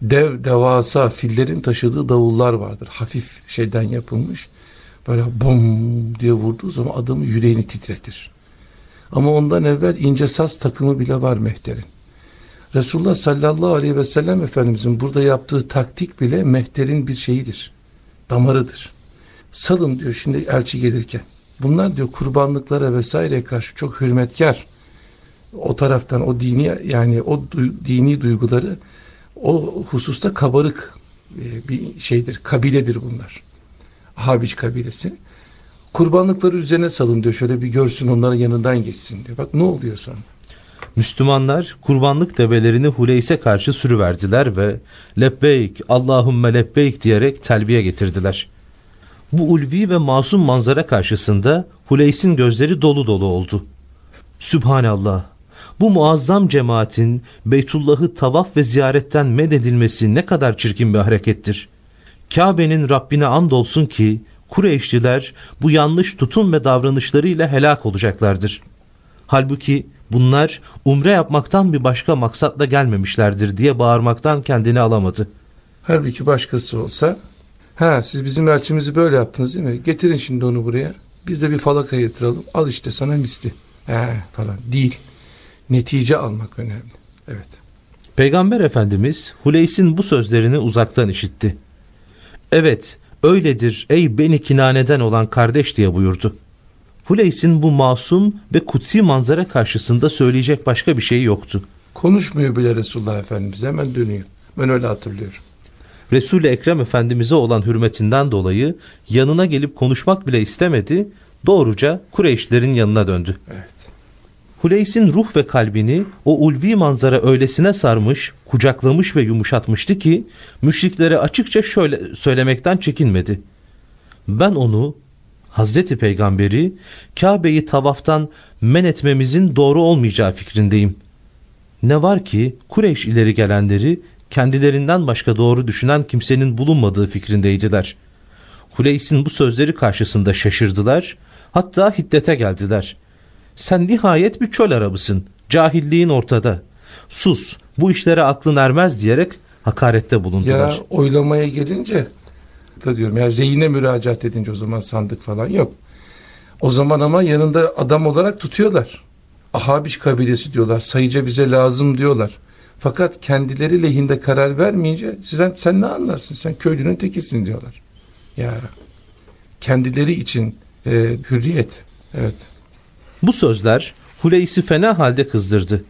Dev, devasa fillerin taşıdığı davullar vardır. Hafif şeyden yapılmış. Böyle bom diye vurduğu zaman adamı yüreğini titretir. Ama ondan evvel ince saz takımı bile var mehterin. Resulullah sallallahu aleyhi ve sellem Efendimizin burada yaptığı taktik bile mehterin bir şeyidir. Damarıdır. Salın diyor şimdi elçi gelirken. Bunlar diyor kurbanlıklara vesaireye karşı çok hürmetkar. O taraftan o dini yani o du- dini duyguları o hususta kabarık e, bir şeydir. Kabiledir bunlar. Habiç kabilesi. Kurbanlıkları üzerine salın diyor. Şöyle bir görsün onların yanından geçsin diyor. Bak ne oluyor sonra? Müslümanlar kurbanlık develerini Huleys'e karşı sürüverdiler ve lebbeyk Allahümme lebbeyk diyerek telbiye getirdiler. Bu ulvi ve masum manzara karşısında Huleys'in gözleri dolu dolu oldu. Sübhanallah! Bu muazzam cemaatin Beytullah'ı tavaf ve ziyaretten mededilmesi ne kadar çirkin bir harekettir. Kabe'nin Rabbine andolsun ki Kureyşliler bu yanlış tutum ve davranışlarıyla helak olacaklardır. Halbuki bunlar umre yapmaktan bir başka maksatla gelmemişlerdir diye bağırmaktan kendini alamadı. Halbuki başkası olsa ha siz bizim elçimizi böyle yaptınız değil mi? Getirin şimdi onu buraya. Biz de bir falaka yatıralım. Al işte sana misli. He falan. Değil. Netice almak önemli. Evet. Peygamber Efendimiz Huleys'in bu sözlerini uzaktan işitti. Evet öyledir ey beni kinaneden olan kardeş diye buyurdu. Huleys'in bu masum ve kutsi manzara karşısında söyleyecek başka bir şey yoktu. Konuşmuyor bile Resulullah Efendimiz. Hemen dönüyor. Ben öyle hatırlıyorum. Resul-i Ekrem Efendimiz'e olan hürmetinden dolayı yanına gelip konuşmak bile istemedi, doğruca Kureyşlerin yanına döndü. Evet. Huleys'in ruh ve kalbini o ulvi manzara öylesine sarmış, kucaklamış ve yumuşatmıştı ki müşriklere açıkça şöyle söylemekten çekinmedi. Ben onu Hazreti Peygamberi Kabe'yi tavaftan men etmemizin doğru olmayacağı fikrindeyim. Ne var ki Kureyş ileri gelenleri kendilerinden başka doğru düşünen kimsenin bulunmadığı fikrindeydiler. Huleys'in bu sözleri karşısında şaşırdılar, hatta hiddete geldiler. Sen nihayet bir çöl arabısın, cahilliğin ortada. Sus, bu işlere aklın ermez diyerek hakarette bulundular. Ya oylamaya gelince da diyorum ya reyine müracaat edince o zaman sandık falan yok. O zaman ama yanında adam olarak tutuyorlar. Ahabiş kabilesi diyorlar. Sayıca bize lazım diyorlar. Fakat kendileri lehinde karar vermeyince sizden sen ne anlarsın? Sen köylünün tekisin diyorlar. Ya kendileri için e, hürriyet. Evet. Bu sözler Huleys'i fena halde kızdırdı.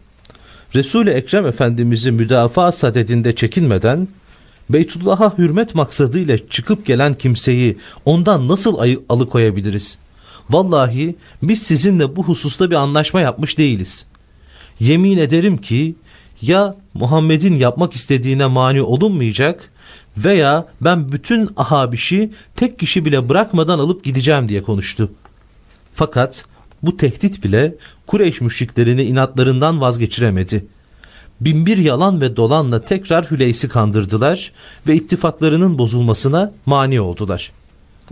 Resul-i Ekrem Efendimiz'i müdafaa sadedinde çekinmeden Beytullah'a hürmet maksadıyla çıkıp gelen kimseyi ondan nasıl alıkoyabiliriz? Vallahi biz sizinle bu hususta bir anlaşma yapmış değiliz. Yemin ederim ki ya Muhammed'in yapmak istediğine mani olunmayacak veya ben bütün ahabişi tek kişi bile bırakmadan alıp gideceğim diye konuştu. Fakat bu tehdit bile Kureyş müşriklerini inatlarından vazgeçiremedi. Binbir yalan ve dolanla tekrar Hüleys'i kandırdılar ve ittifaklarının bozulmasına mani oldular.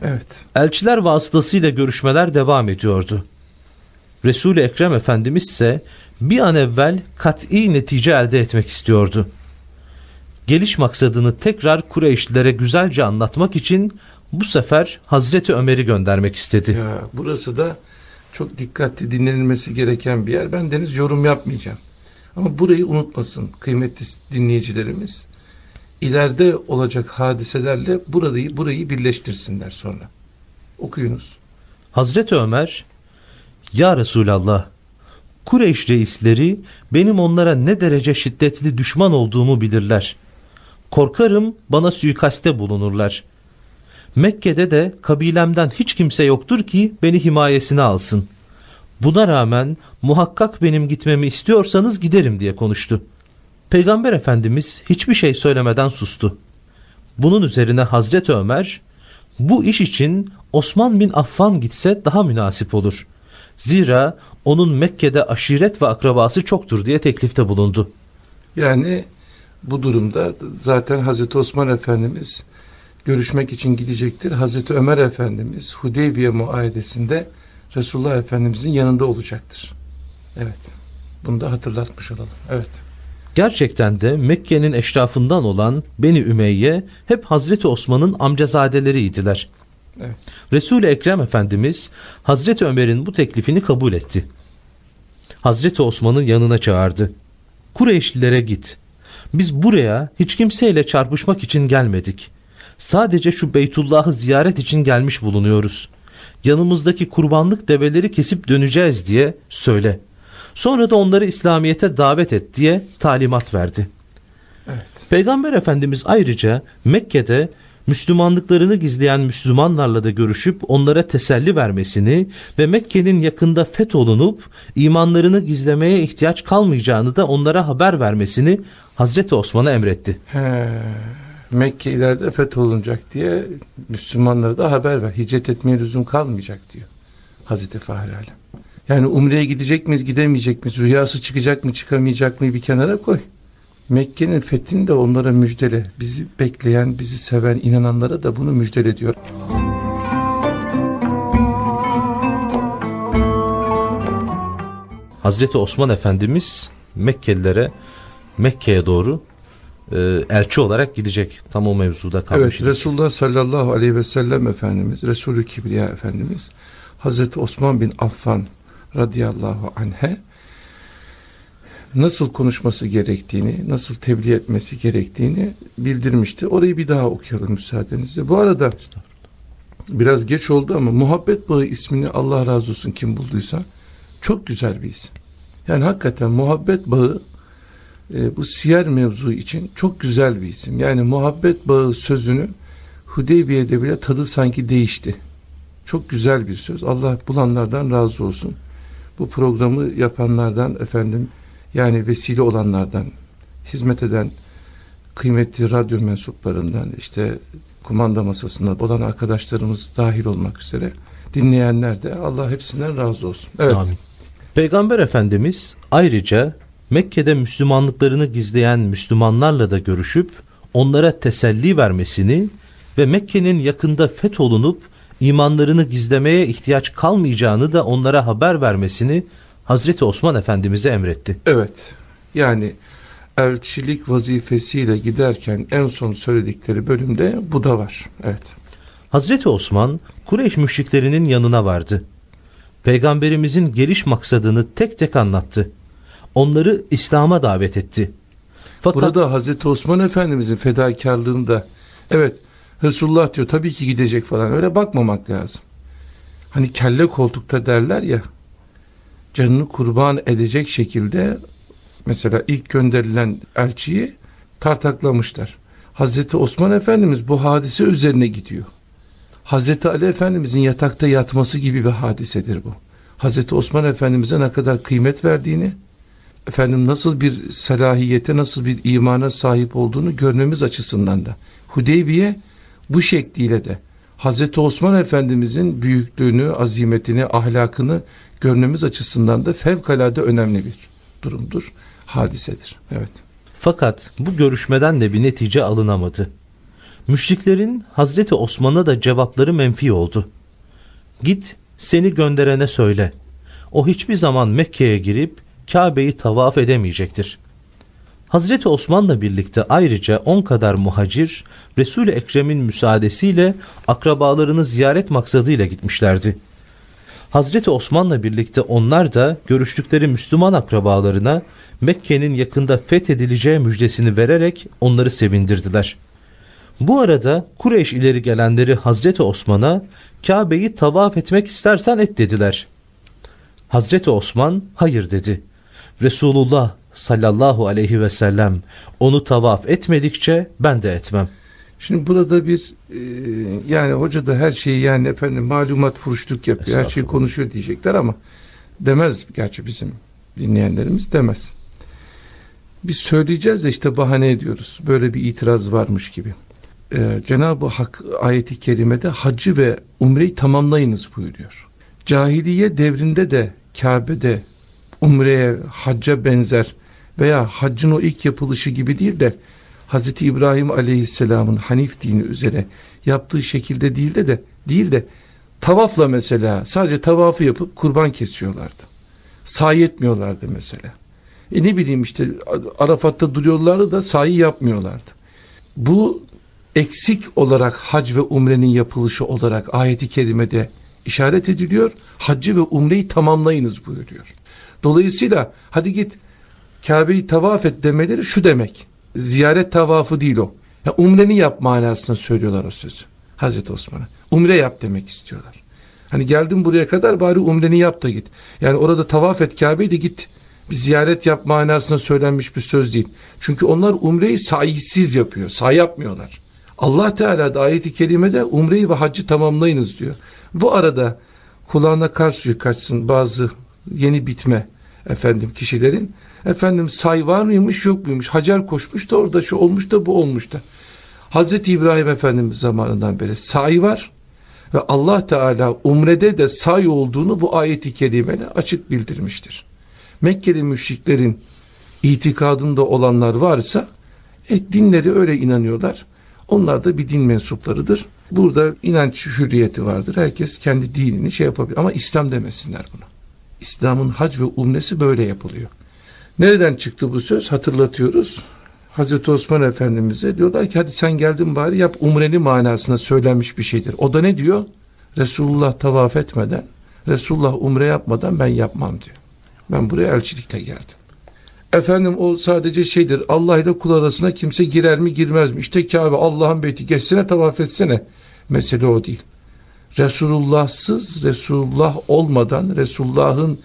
Evet. Elçiler vasıtasıyla görüşmeler devam ediyordu. Resul-i Ekrem Efendimiz ise bir an evvel kat'i netice elde etmek istiyordu. Geliş maksadını tekrar Kureyşlilere güzelce anlatmak için bu sefer Hazreti Ömer'i göndermek istedi. Ya, burası da çok dikkatli dinlenilmesi gereken bir yer. Ben deniz yorum yapmayacağım. Ama burayı unutmasın kıymetli dinleyicilerimiz. İleride olacak hadiselerle burayı, burayı birleştirsinler sonra. Okuyunuz. Hazreti Ömer, Ya Resulallah, Kureyş reisleri benim onlara ne derece şiddetli düşman olduğumu bilirler. Korkarım bana suikaste bulunurlar. Mekke'de de kabilemden hiç kimse yoktur ki beni himayesine alsın. Buna rağmen muhakkak benim gitmemi istiyorsanız giderim diye konuştu. Peygamber Efendimiz hiçbir şey söylemeden sustu. Bunun üzerine Hazreti Ömer bu iş için Osman bin Affan gitse daha münasip olur. Zira onun Mekke'de aşiret ve akrabası çoktur diye teklifte bulundu. Yani bu durumda zaten Hazreti Osman Efendimiz görüşmek için gidecektir. Hazreti Ömer Efendimiz Hudeybiye muayedesinde Resulullah Efendimizin yanında olacaktır. Evet. Bunu da hatırlatmış olalım. Evet. Gerçekten de Mekke'nin eşrafından olan Beni Ümeyye hep Hazreti Osman'ın amcazadeleriydiler. Evet. Resul-i Ekrem Efendimiz Hazreti Ömer'in bu teklifini kabul etti. Hazreti Osman'ın yanına çağırdı. Kureyşlilere git. Biz buraya hiç kimseyle çarpışmak için gelmedik. Sadece şu Beytullah'ı ziyaret için gelmiş bulunuyoruz. Yanımızdaki kurbanlık develeri kesip döneceğiz diye söyle. Sonra da onları İslamiyet'e davet et diye talimat verdi. Evet. Peygamber Efendimiz ayrıca Mekke'de Müslümanlıklarını gizleyen Müslümanlarla da görüşüp onlara teselli vermesini ve Mekke'nin yakında fetholunup imanlarını gizlemeye ihtiyaç kalmayacağını da onlara haber vermesini Hazreti Osman'a emretti. He, Mekke ileride fetholunacak diye Müslümanlara da haber ver. Hicret etmeye lüzum kalmayacak diyor Hazreti Fahri Alem. Yani Umre'ye gidecek miyiz gidemeyecek miyiz? Rüyası çıkacak mı çıkamayacak mı bir kenara koy. Mekke'nin fethini de onlara müjdele. Bizi bekleyen, bizi seven, inananlara da bunu müjdele diyor. Hazreti Osman Efendimiz Mekkelilere Mekke'ye doğru e, elçi olarak gidecek. Tam o mevzuda kalmış. Evet Resulullah sallallahu aleyhi ve sellem Efendimiz, Resulü Kibriya Efendimiz Hazreti Osman bin Affan radıyallahu anh'e nasıl konuşması gerektiğini, nasıl tebliğ etmesi gerektiğini bildirmişti. Orayı bir daha okuyalım müsaadenizle. Bu arada biraz geç oldu ama Muhabbet Bağı ismini Allah razı olsun kim bulduysa çok güzel bir isim. Yani hakikaten Muhabbet Bağı e, bu siyer mevzu için çok güzel bir isim. Yani Muhabbet Bağı sözünü Hudeybiye'de bile tadı sanki değişti. Çok güzel bir söz. Allah bulanlardan razı olsun. bu programı yapanlardan efendim yani vesile olanlardan hizmet eden kıymetli radyo mensuplarından işte kumanda masasında olan arkadaşlarımız dahil olmak üzere dinleyenler de Allah hepsinden razı olsun. Evet. Amin. Peygamber Efendimiz ayrıca Mekke'de Müslümanlıklarını gizleyen Müslümanlarla da görüşüp onlara teselli vermesini ve Mekke'nin yakında fetholunup imanlarını gizlemeye ihtiyaç kalmayacağını da onlara haber vermesini Hazreti Osman Efendimiz'e emretti. Evet. Yani elçilik vazifesiyle giderken en son söyledikleri bölümde bu da var. Evet. Hazreti Osman Kureyş müşriklerinin yanına vardı. Peygamberimizin geliş maksadını tek tek anlattı. Onları İslam'a davet etti. Fakat Burada Hazreti Osman Efendimizin fedakarlığında evet Resulullah diyor tabii ki gidecek falan öyle bakmamak lazım. Hani kelle koltukta derler ya canını kurban edecek şekilde mesela ilk gönderilen elçiyi tartaklamışlar. Hazreti Osman Efendimiz bu hadise üzerine gidiyor. Hazreti Ali Efendimizin yatakta yatması gibi bir hadisedir bu. Hazreti Osman Efendimiz'e ne kadar kıymet verdiğini, efendim nasıl bir selahiyete, nasıl bir imana sahip olduğunu görmemiz açısından da. Hudeybiye bu şekliyle de Hazreti Osman Efendimizin büyüklüğünü, azimetini, ahlakını görmemiz açısından da fevkalade önemli bir durumdur, hadisedir. Evet. Fakat bu görüşmeden de bir netice alınamadı. Müşriklerin Hazreti Osman'a da cevapları menfi oldu. Git seni gönderene söyle. O hiçbir zaman Mekke'ye girip Kabe'yi tavaf edemeyecektir. Hazreti Osman'la birlikte ayrıca on kadar muhacir Resul-i Ekrem'in müsaadesiyle akrabalarını ziyaret maksadıyla gitmişlerdi. Hazreti Osman'la birlikte onlar da görüştükleri Müslüman akrabalarına Mekke'nin yakında fethedileceği müjdesini vererek onları sevindirdiler. Bu arada Kureyş ileri gelenleri Hazreti Osman'a Kabe'yi tavaf etmek istersen et dediler. Hazreti Osman hayır dedi. Resulullah sallallahu aleyhi ve sellem onu tavaf etmedikçe ben de etmem. Şimdi burada bir e, yani hoca da her şeyi yani efendim malumat furuşluk yapıyor. Her şeyi konuşuyor diyecekler ama demez gerçi bizim dinleyenlerimiz demez. Biz söyleyeceğiz de işte bahane ediyoruz. Böyle bir itiraz varmış gibi. Ee, Cenab-ı Hak ayeti kerimede hacı ve umreyi tamamlayınız buyuruyor. Cahiliye devrinde de Kabe'de umreye, hacca benzer veya haccın o ilk yapılışı gibi değil de Hz. İbrahim Aleyhisselam'ın Hanif dini üzere yaptığı şekilde değil de de değil de tavafla mesela sadece tavafı yapıp kurban kesiyorlardı. Sahi etmiyorlardı mesela. E ne bileyim işte Arafat'ta duruyorlardı da sahi yapmıyorlardı. Bu eksik olarak hac ve umrenin yapılışı olarak ayeti kerimede işaret ediliyor. Haccı ve umreyi tamamlayınız buyuruyor. Dolayısıyla hadi git Kabe'yi tavaf et demeleri şu demek. Ziyaret tavafı değil o. Ya umreni yap manasında söylüyorlar o sözü. Hazreti Osman'a. Umre yap demek istiyorlar. Hani geldin buraya kadar bari umreni yap da git. Yani orada tavaf et Kabe'yi de git. Bir ziyaret yap manasında söylenmiş bir söz değil. Çünkü onlar umreyi sayisiz yapıyor. Say yapmıyorlar. Allah Teala da ayeti kerimede umreyi ve haccı tamamlayınız diyor. Bu arada kulağına kar suyu kaçsın bazı yeni bitme efendim kişilerin efendim say var mıymış yok muymuş Hacer koşmuş da orada şu olmuş da bu olmuş da Hazreti İbrahim Efendimiz zamanından beri say var ve Allah Teala umrede de say olduğunu bu ayeti kerimede açık bildirmiştir. Mekkeli müşriklerin itikadında olanlar varsa e, dinleri öyle inanıyorlar. Onlar da bir din mensuplarıdır. Burada inanç hürriyeti vardır. Herkes kendi dinini şey yapabilir. Ama İslam demesinler buna. İslam'ın hac ve umresi böyle yapılıyor. Nereden çıktı bu söz? Hatırlatıyoruz. Hazreti Osman Efendimiz'e diyorlar ki hadi sen geldin bari yap umreni manasına söylenmiş bir şeydir. O da ne diyor? Resulullah tavaf etmeden, Resulullah umre yapmadan ben yapmam diyor. Ben buraya elçilikle geldim. Efendim o sadece şeydir. Allah ile kul arasına kimse girer mi girmez mi? İşte Kabe Allah'ın beyti geçsene tavaf etsene. Mesele o değil. Resulullahsız, Resulullah olmadan, Resulullah'ın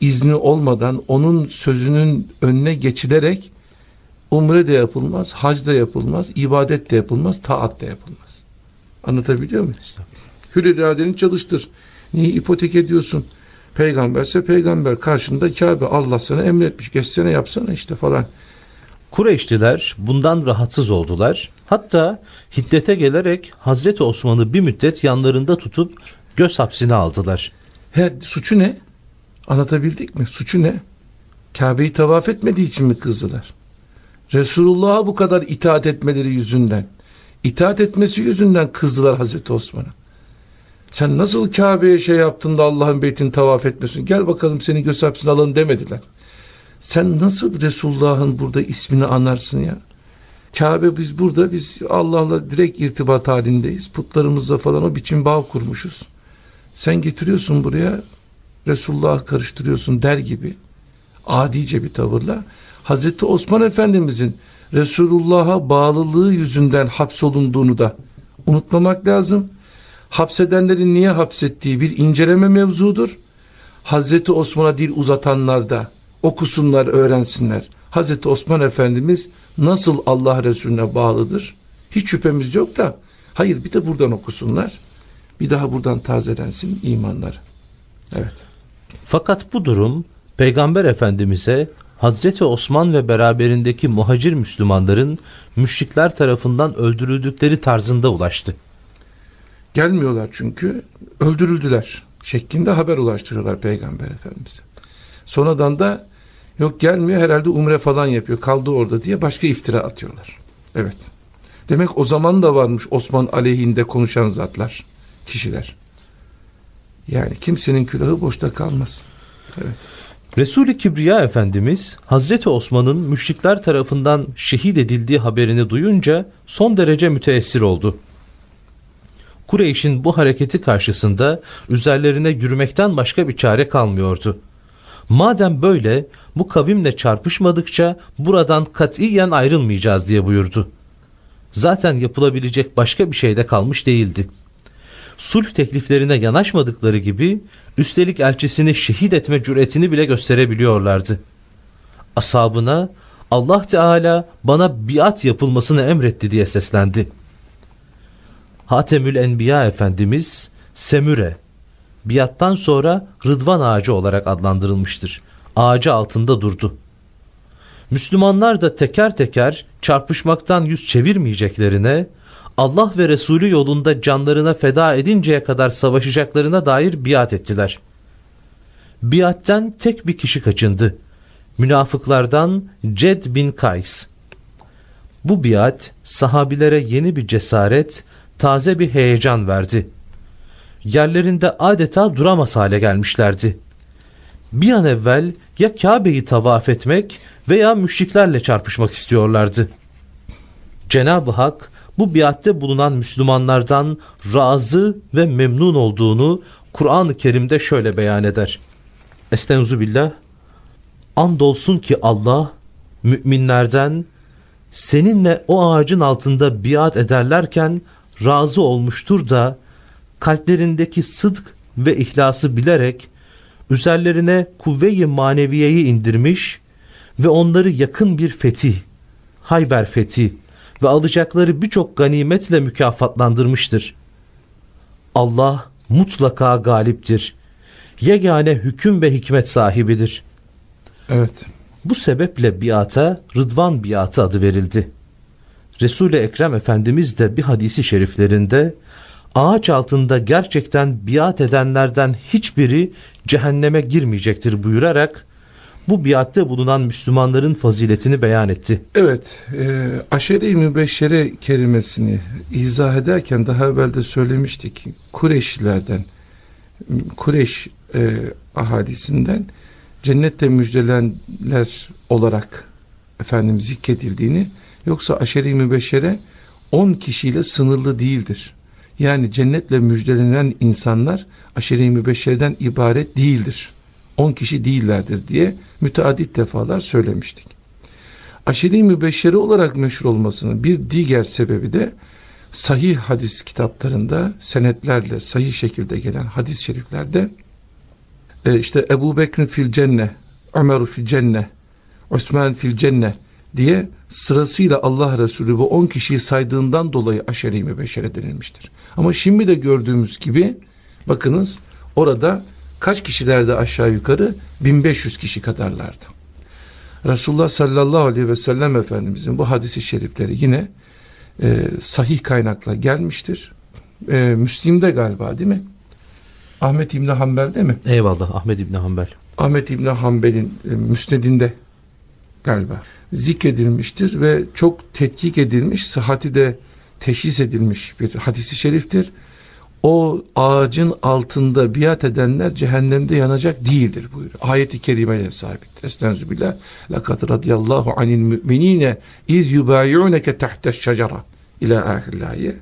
izni olmadan, onun sözünün önüne geçilerek umre de yapılmaz, hac da yapılmaz, ibadet de yapılmaz, taat da yapılmaz. Anlatabiliyor muyum? Hür iradeni çalıştır. Niye ipotek ediyorsun? Peygamberse peygamber karşında Kabe Allah sana emretmiş geçsene yapsana işte falan. Kureyşliler bundan rahatsız oldular. Hatta hiddete gelerek Hazreti Osman'ı bir müddet yanlarında tutup göz hapsine aldılar. He, suçu ne? Anlatabildik mi? Suçu ne? Kabe'yi tavaf etmediği için mi kızdılar? Resulullah'a bu kadar itaat etmeleri yüzünden, itaat etmesi yüzünden kızdılar Hazreti Osman'a. Sen nasıl Kabe'ye şey yaptın da Allah'ın beytini tavaf etmiyorsun? Gel bakalım seni göz hapsine alın demediler. Sen nasıl Resulullah'ın burada ismini anarsın ya? Kabe biz burada biz Allah'la direkt irtibat halindeyiz. Putlarımızla falan o biçim bağ kurmuşuz. Sen getiriyorsun buraya Resulullah'ı karıştırıyorsun der gibi adice bir tavırla Hazreti Osman Efendimizin Resulullah'a bağlılığı yüzünden hapsolunduğunu da unutmamak lazım. Hapsedenlerin niye hapsettiği bir inceleme mevzudur. Hazreti Osman'a dil uzatanlar da okusunlar, öğrensinler. Hazreti Osman Efendimiz nasıl Allah Resulüne bağlıdır? Hiç şüphemiz yok da hayır bir de buradan okusunlar. Bir daha buradan tazelensin imanlar. Evet. Fakat bu durum Peygamber Efendimiz'e Hazreti Osman ve beraberindeki muhacir Müslümanların müşrikler tarafından öldürüldükleri tarzında ulaştı. Gelmiyorlar çünkü öldürüldüler şeklinde haber ulaştırıyorlar Peygamber Efendimiz'e. Sonradan da yok gelmiyor herhalde umre falan yapıyor kaldı orada diye başka iftira atıyorlar. Evet. Demek o zaman da varmış Osman aleyhinde konuşan zatlar, kişiler. Yani kimsenin külahı boşta kalmaz. Evet. Resul-i Kibriya Efendimiz Hazreti Osman'ın müşrikler tarafından şehit edildiği haberini duyunca son derece müteessir oldu. Kureyş'in bu hareketi karşısında üzerlerine yürümekten başka bir çare kalmıyordu. Madem böyle bu kavimle çarpışmadıkça buradan katiyen ayrılmayacağız diye buyurdu. Zaten yapılabilecek başka bir şey de kalmış değildi. Sulh tekliflerine yanaşmadıkları gibi üstelik elçisini şehit etme cüretini bile gösterebiliyorlardı. Asabına Allah Teala bana biat yapılmasını emretti diye seslendi. Hatemül Enbiya Efendimiz Semüre biattan sonra Rıdvan ağacı olarak adlandırılmıştır. Ağacı altında durdu. Müslümanlar da teker teker çarpışmaktan yüz çevirmeyeceklerine Allah ve Resulü yolunda canlarına feda edinceye kadar savaşacaklarına dair biat ettiler. Biatten tek bir kişi kaçındı. Münafıklardan Ced bin Kays. Bu biat sahabilere yeni bir cesaret, taze bir heyecan verdi. Yerlerinde adeta duramaz hale gelmişlerdi. Bir an evvel ya Kabe'yi tavaf etmek veya müşriklerle çarpışmak istiyorlardı. Cenab-ı Hak bu biatte bulunan Müslümanlardan razı ve memnun olduğunu Kur'an-ı Kerim'de şöyle beyan eder. Estenzu billah. Andolsun ki Allah müminlerden seninle o ağacın altında biat ederlerken razı olmuştur da kalplerindeki sıdk ve ihlası bilerek üzerlerine kuvve-i maneviyeyi indirmiş ve onları yakın bir fetih, Hayber fethi ve alacakları birçok ganimetle mükafatlandırmıştır. Allah mutlaka galiptir. Yegane hüküm ve hikmet sahibidir. Evet. Bu sebeple biata Rıdvan biatı adı verildi. Resul-i Ekrem Efendimiz de bir hadisi şeriflerinde ağaç altında gerçekten biat edenlerden hiçbiri cehenneme girmeyecektir buyurarak bu biatte bulunan Müslümanların faziletini beyan etti. Evet, e, aşere-i mübeşşere kelimesini izah ederken daha evvel de söylemiştik. Kureyşlilerden, Kureyş e, ahadisinden cennette müjdelenler olarak efendim zikredildiğini yoksa aşere-i mübeşşere 10 kişiyle sınırlı değildir. Yani cennetle müjdelenen insanlar aşere-i mübeşşereden ibaret değildir. 10 kişi değillerdir diye müteadit defalar söylemiştik. Aşiri mübeşşeri olarak meşhur olmasının bir diğer sebebi de sahih hadis kitaplarında senetlerle sahih şekilde gelen hadis-i şeriflerde e, işte Ebu Bekir fil cenne, Ömer fil cenne, Osman fil cenne diye sırasıyla Allah Resulü bu 10 kişiyi saydığından dolayı aşeri mübeşşere denilmiştir. Ama şimdi de gördüğümüz gibi bakınız orada kaç kişilerde aşağı yukarı 1500 kişi kadarlardı. Resulullah sallallahu aleyhi ve sellem Efendimizin bu hadisi şerifleri yine e, sahih kaynakla gelmiştir. E, Müslim'de galiba değil mi? Ahmet İbni Hanbel'de mi? Eyvallah Ahmet İbni Hanbel. Ahmet İbni Hanbel'in e, müsnedinde galiba zikredilmiştir ve çok tetkik edilmiş, sıhhati de teşhis edilmiş bir hadisi şeriftir. O ağacın altında biat edenler cehennemde yanacak değildir buyuruyor. Ayet-i kerimeye sabittir. Estağfirullah. Lakat radiyallahu anil müminine iz yubayuneke tahtes şecera ila ahirlaye.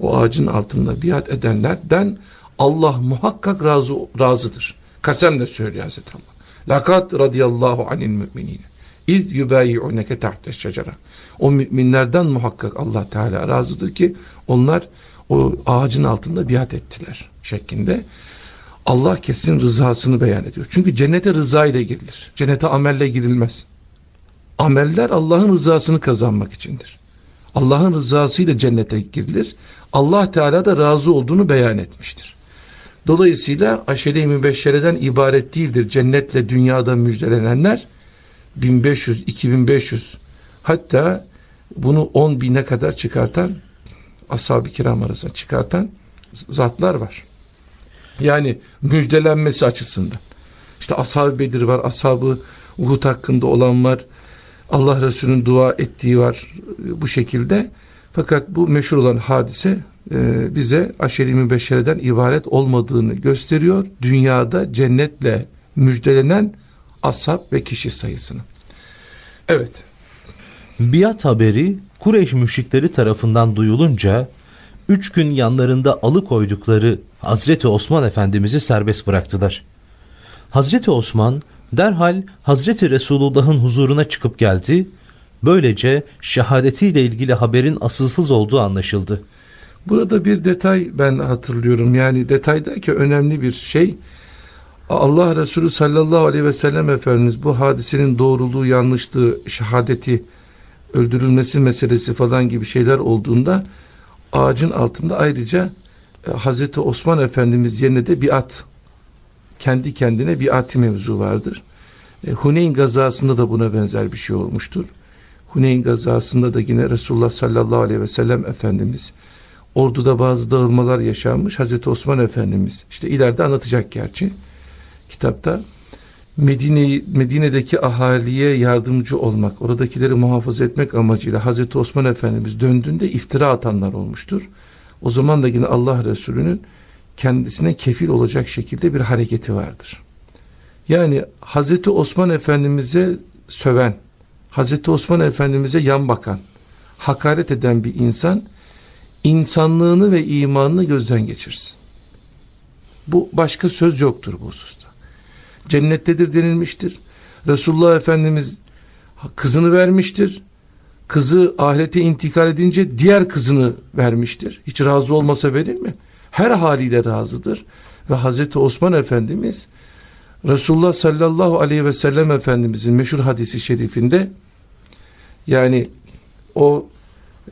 O ağacın altında biat edenlerden Allah muhakkak razı, razıdır. Kasemle söylüyor Hazreti Allah. Lakat radiyallahu anil müminine. İz yubayi'uneke tahtes şecera. O müminlerden muhakkak Allah Teala razıdır ki onlar o ağacın altında biat ettiler şeklinde. Allah kesin rızasını beyan ediyor. Çünkü cennete rıza ile girilir. Cennete amelle girilmez. Ameller Allah'ın rızasını kazanmak içindir. Allah'ın rızasıyla cennete girilir. Allah Teala da razı olduğunu beyan etmiştir. Dolayısıyla aşere-i mübeşşereden ibaret değildir. Cennetle dünyada müjdelenenler 1500, 2500 hatta bunu 10 bine kadar çıkartan ashab-ı kiram arasında çıkartan zatlar var. Yani müjdelenmesi açısından. İşte ashab-ı Bedir var, ashab-ı Uhud hakkında olan var. Allah Resulü'nün dua ettiği var bu şekilde. Fakat bu meşhur olan hadise e, bize aşeri mübeşşereden ibaret olmadığını gösteriyor. Dünyada cennetle müjdelenen ashab ve kişi sayısını. Evet. Biat haberi Kureyş müşrikleri tarafından duyulunca üç gün yanlarında alıkoydukları Hazreti Osman Efendimiz'i serbest bıraktılar. Hazreti Osman derhal Hazreti Resulullah'ın huzuruna çıkıp geldi. Böylece şehadetiyle ilgili haberin asılsız olduğu anlaşıldı. Burada bir detay ben hatırlıyorum. Yani detayda ki önemli bir şey. Allah Resulü sallallahu aleyhi ve sellem Efendimiz bu hadisenin doğruluğu, yanlışlığı, şehadeti, öldürülmesi meselesi falan gibi şeyler olduğunda ağacın altında ayrıca e, Hazreti Osman Efendimiz yerine de bir at kendi kendine bir ati mevzu vardır. E, Huneyn gazasında da buna benzer bir şey olmuştur. Huneyn gazasında da yine Resulullah sallallahu aleyhi ve sellem Efendimiz orduda bazı dağılmalar yaşanmış. Hazreti Osman Efendimiz işte ileride anlatacak gerçi kitapta Medine, Medine'deki ahaliye yardımcı olmak, oradakileri muhafaza etmek amacıyla Hazreti Osman Efendimiz döndüğünde iftira atanlar olmuştur. O zaman da yine Allah Resulü'nün kendisine kefil olacak şekilde bir hareketi vardır. Yani Hazreti Osman Efendimiz'e söven, Hazreti Osman Efendimiz'e yan bakan, hakaret eden bir insan insanlığını ve imanını gözden geçirsin. Bu başka söz yoktur bu hususta. Cennettedir denilmiştir. Resulullah Efendimiz kızını vermiştir. Kızı ahirete intikal edince diğer kızını vermiştir. Hiç razı olmasa verir mi? Her haliyle razıdır. Ve Hazreti Osman Efendimiz Resulullah sallallahu aleyhi ve sellem Efendimizin meşhur hadisi şerifinde yani o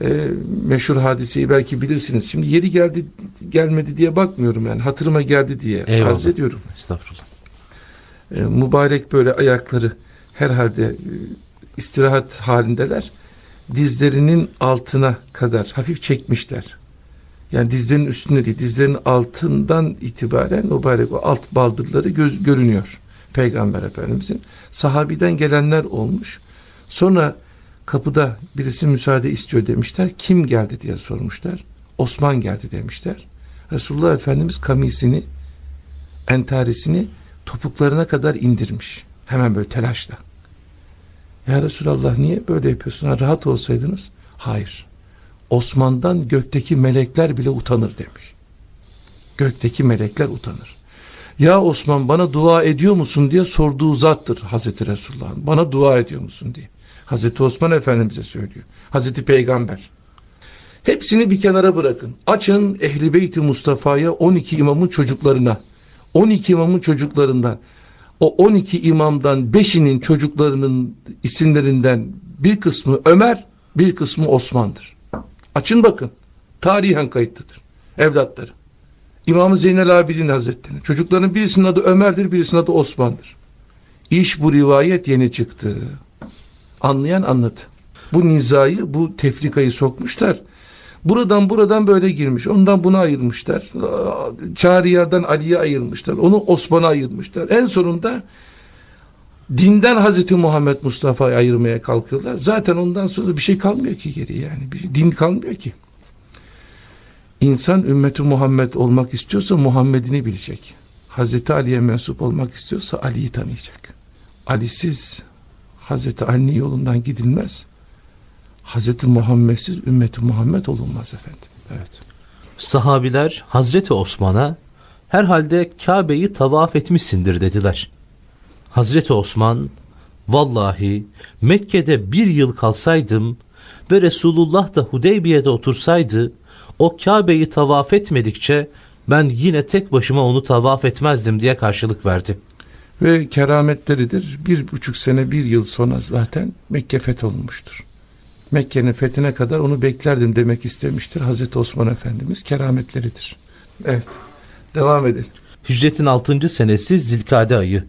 e, meşhur hadiseyi belki bilirsiniz. Şimdi yeri geldi gelmedi diye bakmıyorum yani hatırıma geldi diye Eyvallah. arz ediyorum. Estağfurullah. E, mübarek böyle ayakları herhalde e, istirahat halindeler. Dizlerinin altına kadar hafif çekmişler. Yani dizlerinin üstünde değil, dizlerinin altından itibaren mübarek o alt baldırları göz, görünüyor. Peygamber Efendimizin. Sahabiden gelenler olmuş. Sonra kapıda birisi müsaade istiyor demişler. Kim geldi diye sormuşlar. Osman geldi demişler. Resulullah Efendimiz kamisini, entarisini topuklarına kadar indirmiş. Hemen böyle telaşla. Ya Resulallah niye böyle yapıyorsun? Ha, rahat olsaydınız. Hayır. Osman'dan gökteki melekler bile utanır demiş. Gökteki melekler utanır. Ya Osman bana dua ediyor musun diye sorduğu zattır Hazreti Resulullah'ın. Bana dua ediyor musun diye. Hazreti Osman Efendimiz'e söylüyor. Hazreti Peygamber. Hepsini bir kenara bırakın. Açın Ehli Beyti Mustafa'ya 12 imamın çocuklarına 12 imamın çocuklarından o 12 imamdan 5'inin çocuklarının isimlerinden bir kısmı Ömer, bir kısmı Osman'dır. Açın bakın. Tarihen kayıtlıdır. Evlatları. İmam Zeynel Abidin Hazretleri. Çocukların birisinin adı Ömer'dir, birisinin adı Osman'dır. İş bu rivayet yeni çıktı. Anlayan anladı. Bu nizayı, bu tefrikayı sokmuşlar. Buradan buradan böyle girmiş. Ondan buna ayırmışlar. Çağrıyar'dan Ali'ye ayırmışlar. Onu Osman'a ayırmışlar. En sonunda dinden Hazreti Muhammed Mustafa'yı ayırmaya kalkıyorlar. Zaten ondan sonra bir şey kalmıyor ki geri yani. Bir din kalmıyor ki. İnsan ümmeti Muhammed olmak istiyorsa Muhammed'ini bilecek. Hazreti Ali'ye mensup olmak istiyorsa Ali'yi tanıyacak. Ali'siz Hazreti Ali yolundan gidilmez. Hazreti Muhammed'siz ümmeti Muhammed olunmaz efendim. Evet. Sahabiler Hazreti Osman'a herhalde Kabe'yi tavaf etmişsindir dediler. Hazreti Osman vallahi Mekke'de bir yıl kalsaydım ve Resulullah da Hudeybiye'de otursaydı o Kabe'yi tavaf etmedikçe ben yine tek başıma onu tavaf etmezdim diye karşılık verdi. Ve kerametleridir. Bir buçuk sene bir yıl sonra zaten Mekke fetholunmuştur. Mekke'nin fethine kadar onu beklerdim demek istemiştir Hazreti Osman Efendimiz. Kerametleridir. Evet. Devam edelim. Hicretin 6. senesi Zilkade ayı.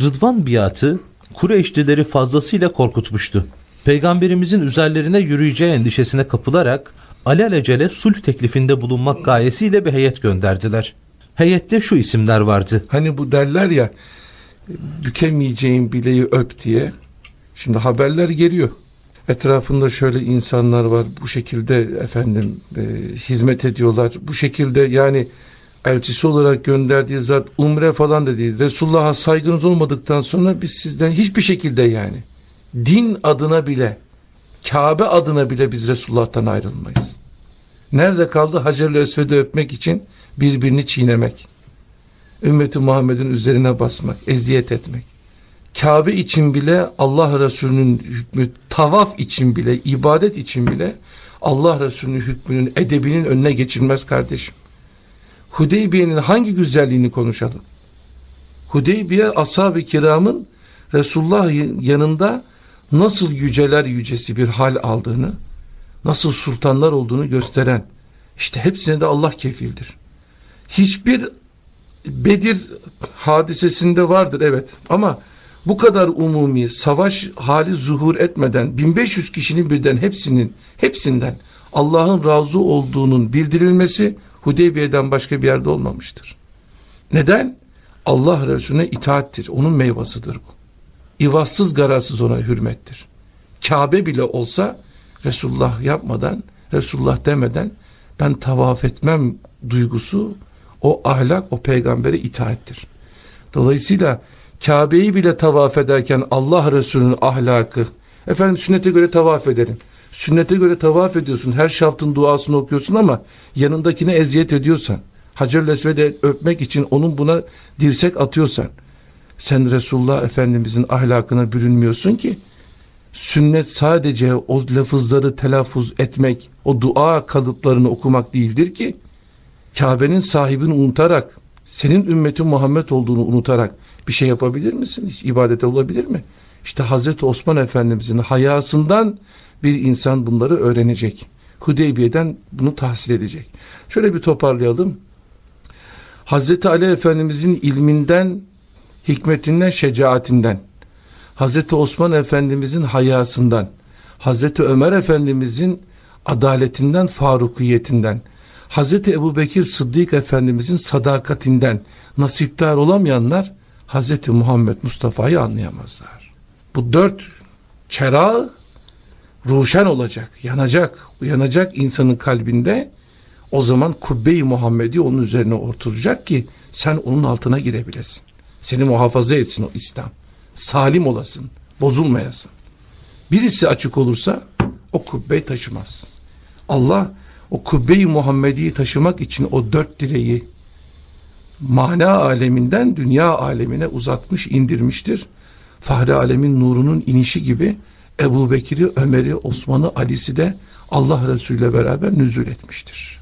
Rıdvan biatı Kureyşlileri fazlasıyla korkutmuştu. Peygamberimizin üzerlerine yürüyeceği endişesine kapılarak alelacele sulh teklifinde bulunmak gayesiyle bir heyet gönderdiler. Heyette şu isimler vardı. Hani bu derler ya bükemeyeceğin bileği öp diye. Şimdi haberler geliyor. Etrafında şöyle insanlar var. Bu şekilde efendim e, hizmet ediyorlar. Bu şekilde yani elçisi olarak gönderdiği zat umre falan da değil. Resulullah'a saygınız olmadıktan sonra biz sizden hiçbir şekilde yani din adına bile Kabe adına bile biz Resulullah'tan ayrılmayız. Nerede kaldı? Hacer-i Esved'i öpmek için birbirini çiğnemek. Ümmeti Muhammed'in üzerine basmak, eziyet etmek. Kabe için bile Allah Resulü'nün hükmü, tavaf için bile, ibadet için bile Allah Resulü'nün hükmünün, edebinin önüne geçilmez kardeşim. Hudeybiye'nin hangi güzelliğini konuşalım? Hudeybiye ashab-ı kiramın Resulullah yanında nasıl yüceler yücesi bir hal aldığını, nasıl sultanlar olduğunu gösteren, işte hepsine de Allah kefildir. Hiçbir Bedir hadisesinde vardır evet ama bu kadar umumi savaş hali zuhur etmeden 1500 kişinin birden hepsinin hepsinden Allah'ın razı olduğunun bildirilmesi Hudeybiye'den başka bir yerde olmamıştır. Neden? Allah Resulüne itaattir. Onun meyvasıdır bu. İvazsız garazsız ona hürmettir. Kabe bile olsa Resulullah yapmadan, Resulullah demeden ben tavaf etmem duygusu o ahlak o peygambere itaattir. Dolayısıyla Kabe'yi bile tavaf ederken Allah Resulü'nün ahlakı efendim sünnete göre tavaf edelim. Sünnete göre tavaf ediyorsun. Her şaftın duasını okuyorsun ama yanındakine eziyet ediyorsan Hacer-ül Esved'i öpmek için onun buna dirsek atıyorsan sen Resulullah Efendimizin ahlakına bürünmüyorsun ki sünnet sadece o lafızları telaffuz etmek, o dua kalıplarını okumak değildir ki Kabe'nin sahibini unutarak, senin ümmetin Muhammed olduğunu unutarak bir şey yapabilir misin? Hiç ibadete olabilir mi? İşte Hazreti Osman Efendimizin hayasından bir insan bunları öğrenecek. Hudeybiye'den bunu tahsil edecek. Şöyle bir toparlayalım. Hazreti Ali Efendimizin ilminden, hikmetinden, şecaatinden, Hazreti Osman Efendimizin hayasından, Hazreti Ömer Efendimizin adaletinden, farukiyetinden, Hazreti Ebu Bekir Sıddık Efendimizin sadakatinden nasiptar olamayanlar Hazreti Muhammed Mustafa'yı anlayamazlar. Bu dört çerağı ruşen olacak, yanacak, uyanacak insanın kalbinde o zaman kubbe-i Muhammedi onun üzerine oturacak ki sen onun altına girebilesin. Seni muhafaza etsin o İslam. Salim olasın, bozulmayasın. Birisi açık olursa o kubbeyi taşımaz. Allah o kubbe-i Muhammedi'yi taşımak için o dört direği mana aleminden dünya alemine uzatmış, indirmiştir. Fahri alemin nurunun inişi gibi Ebu Bekir'i, Ömer'i, Osman'ı, Ali'si de Allah Resulü ile beraber nüzul etmiştir.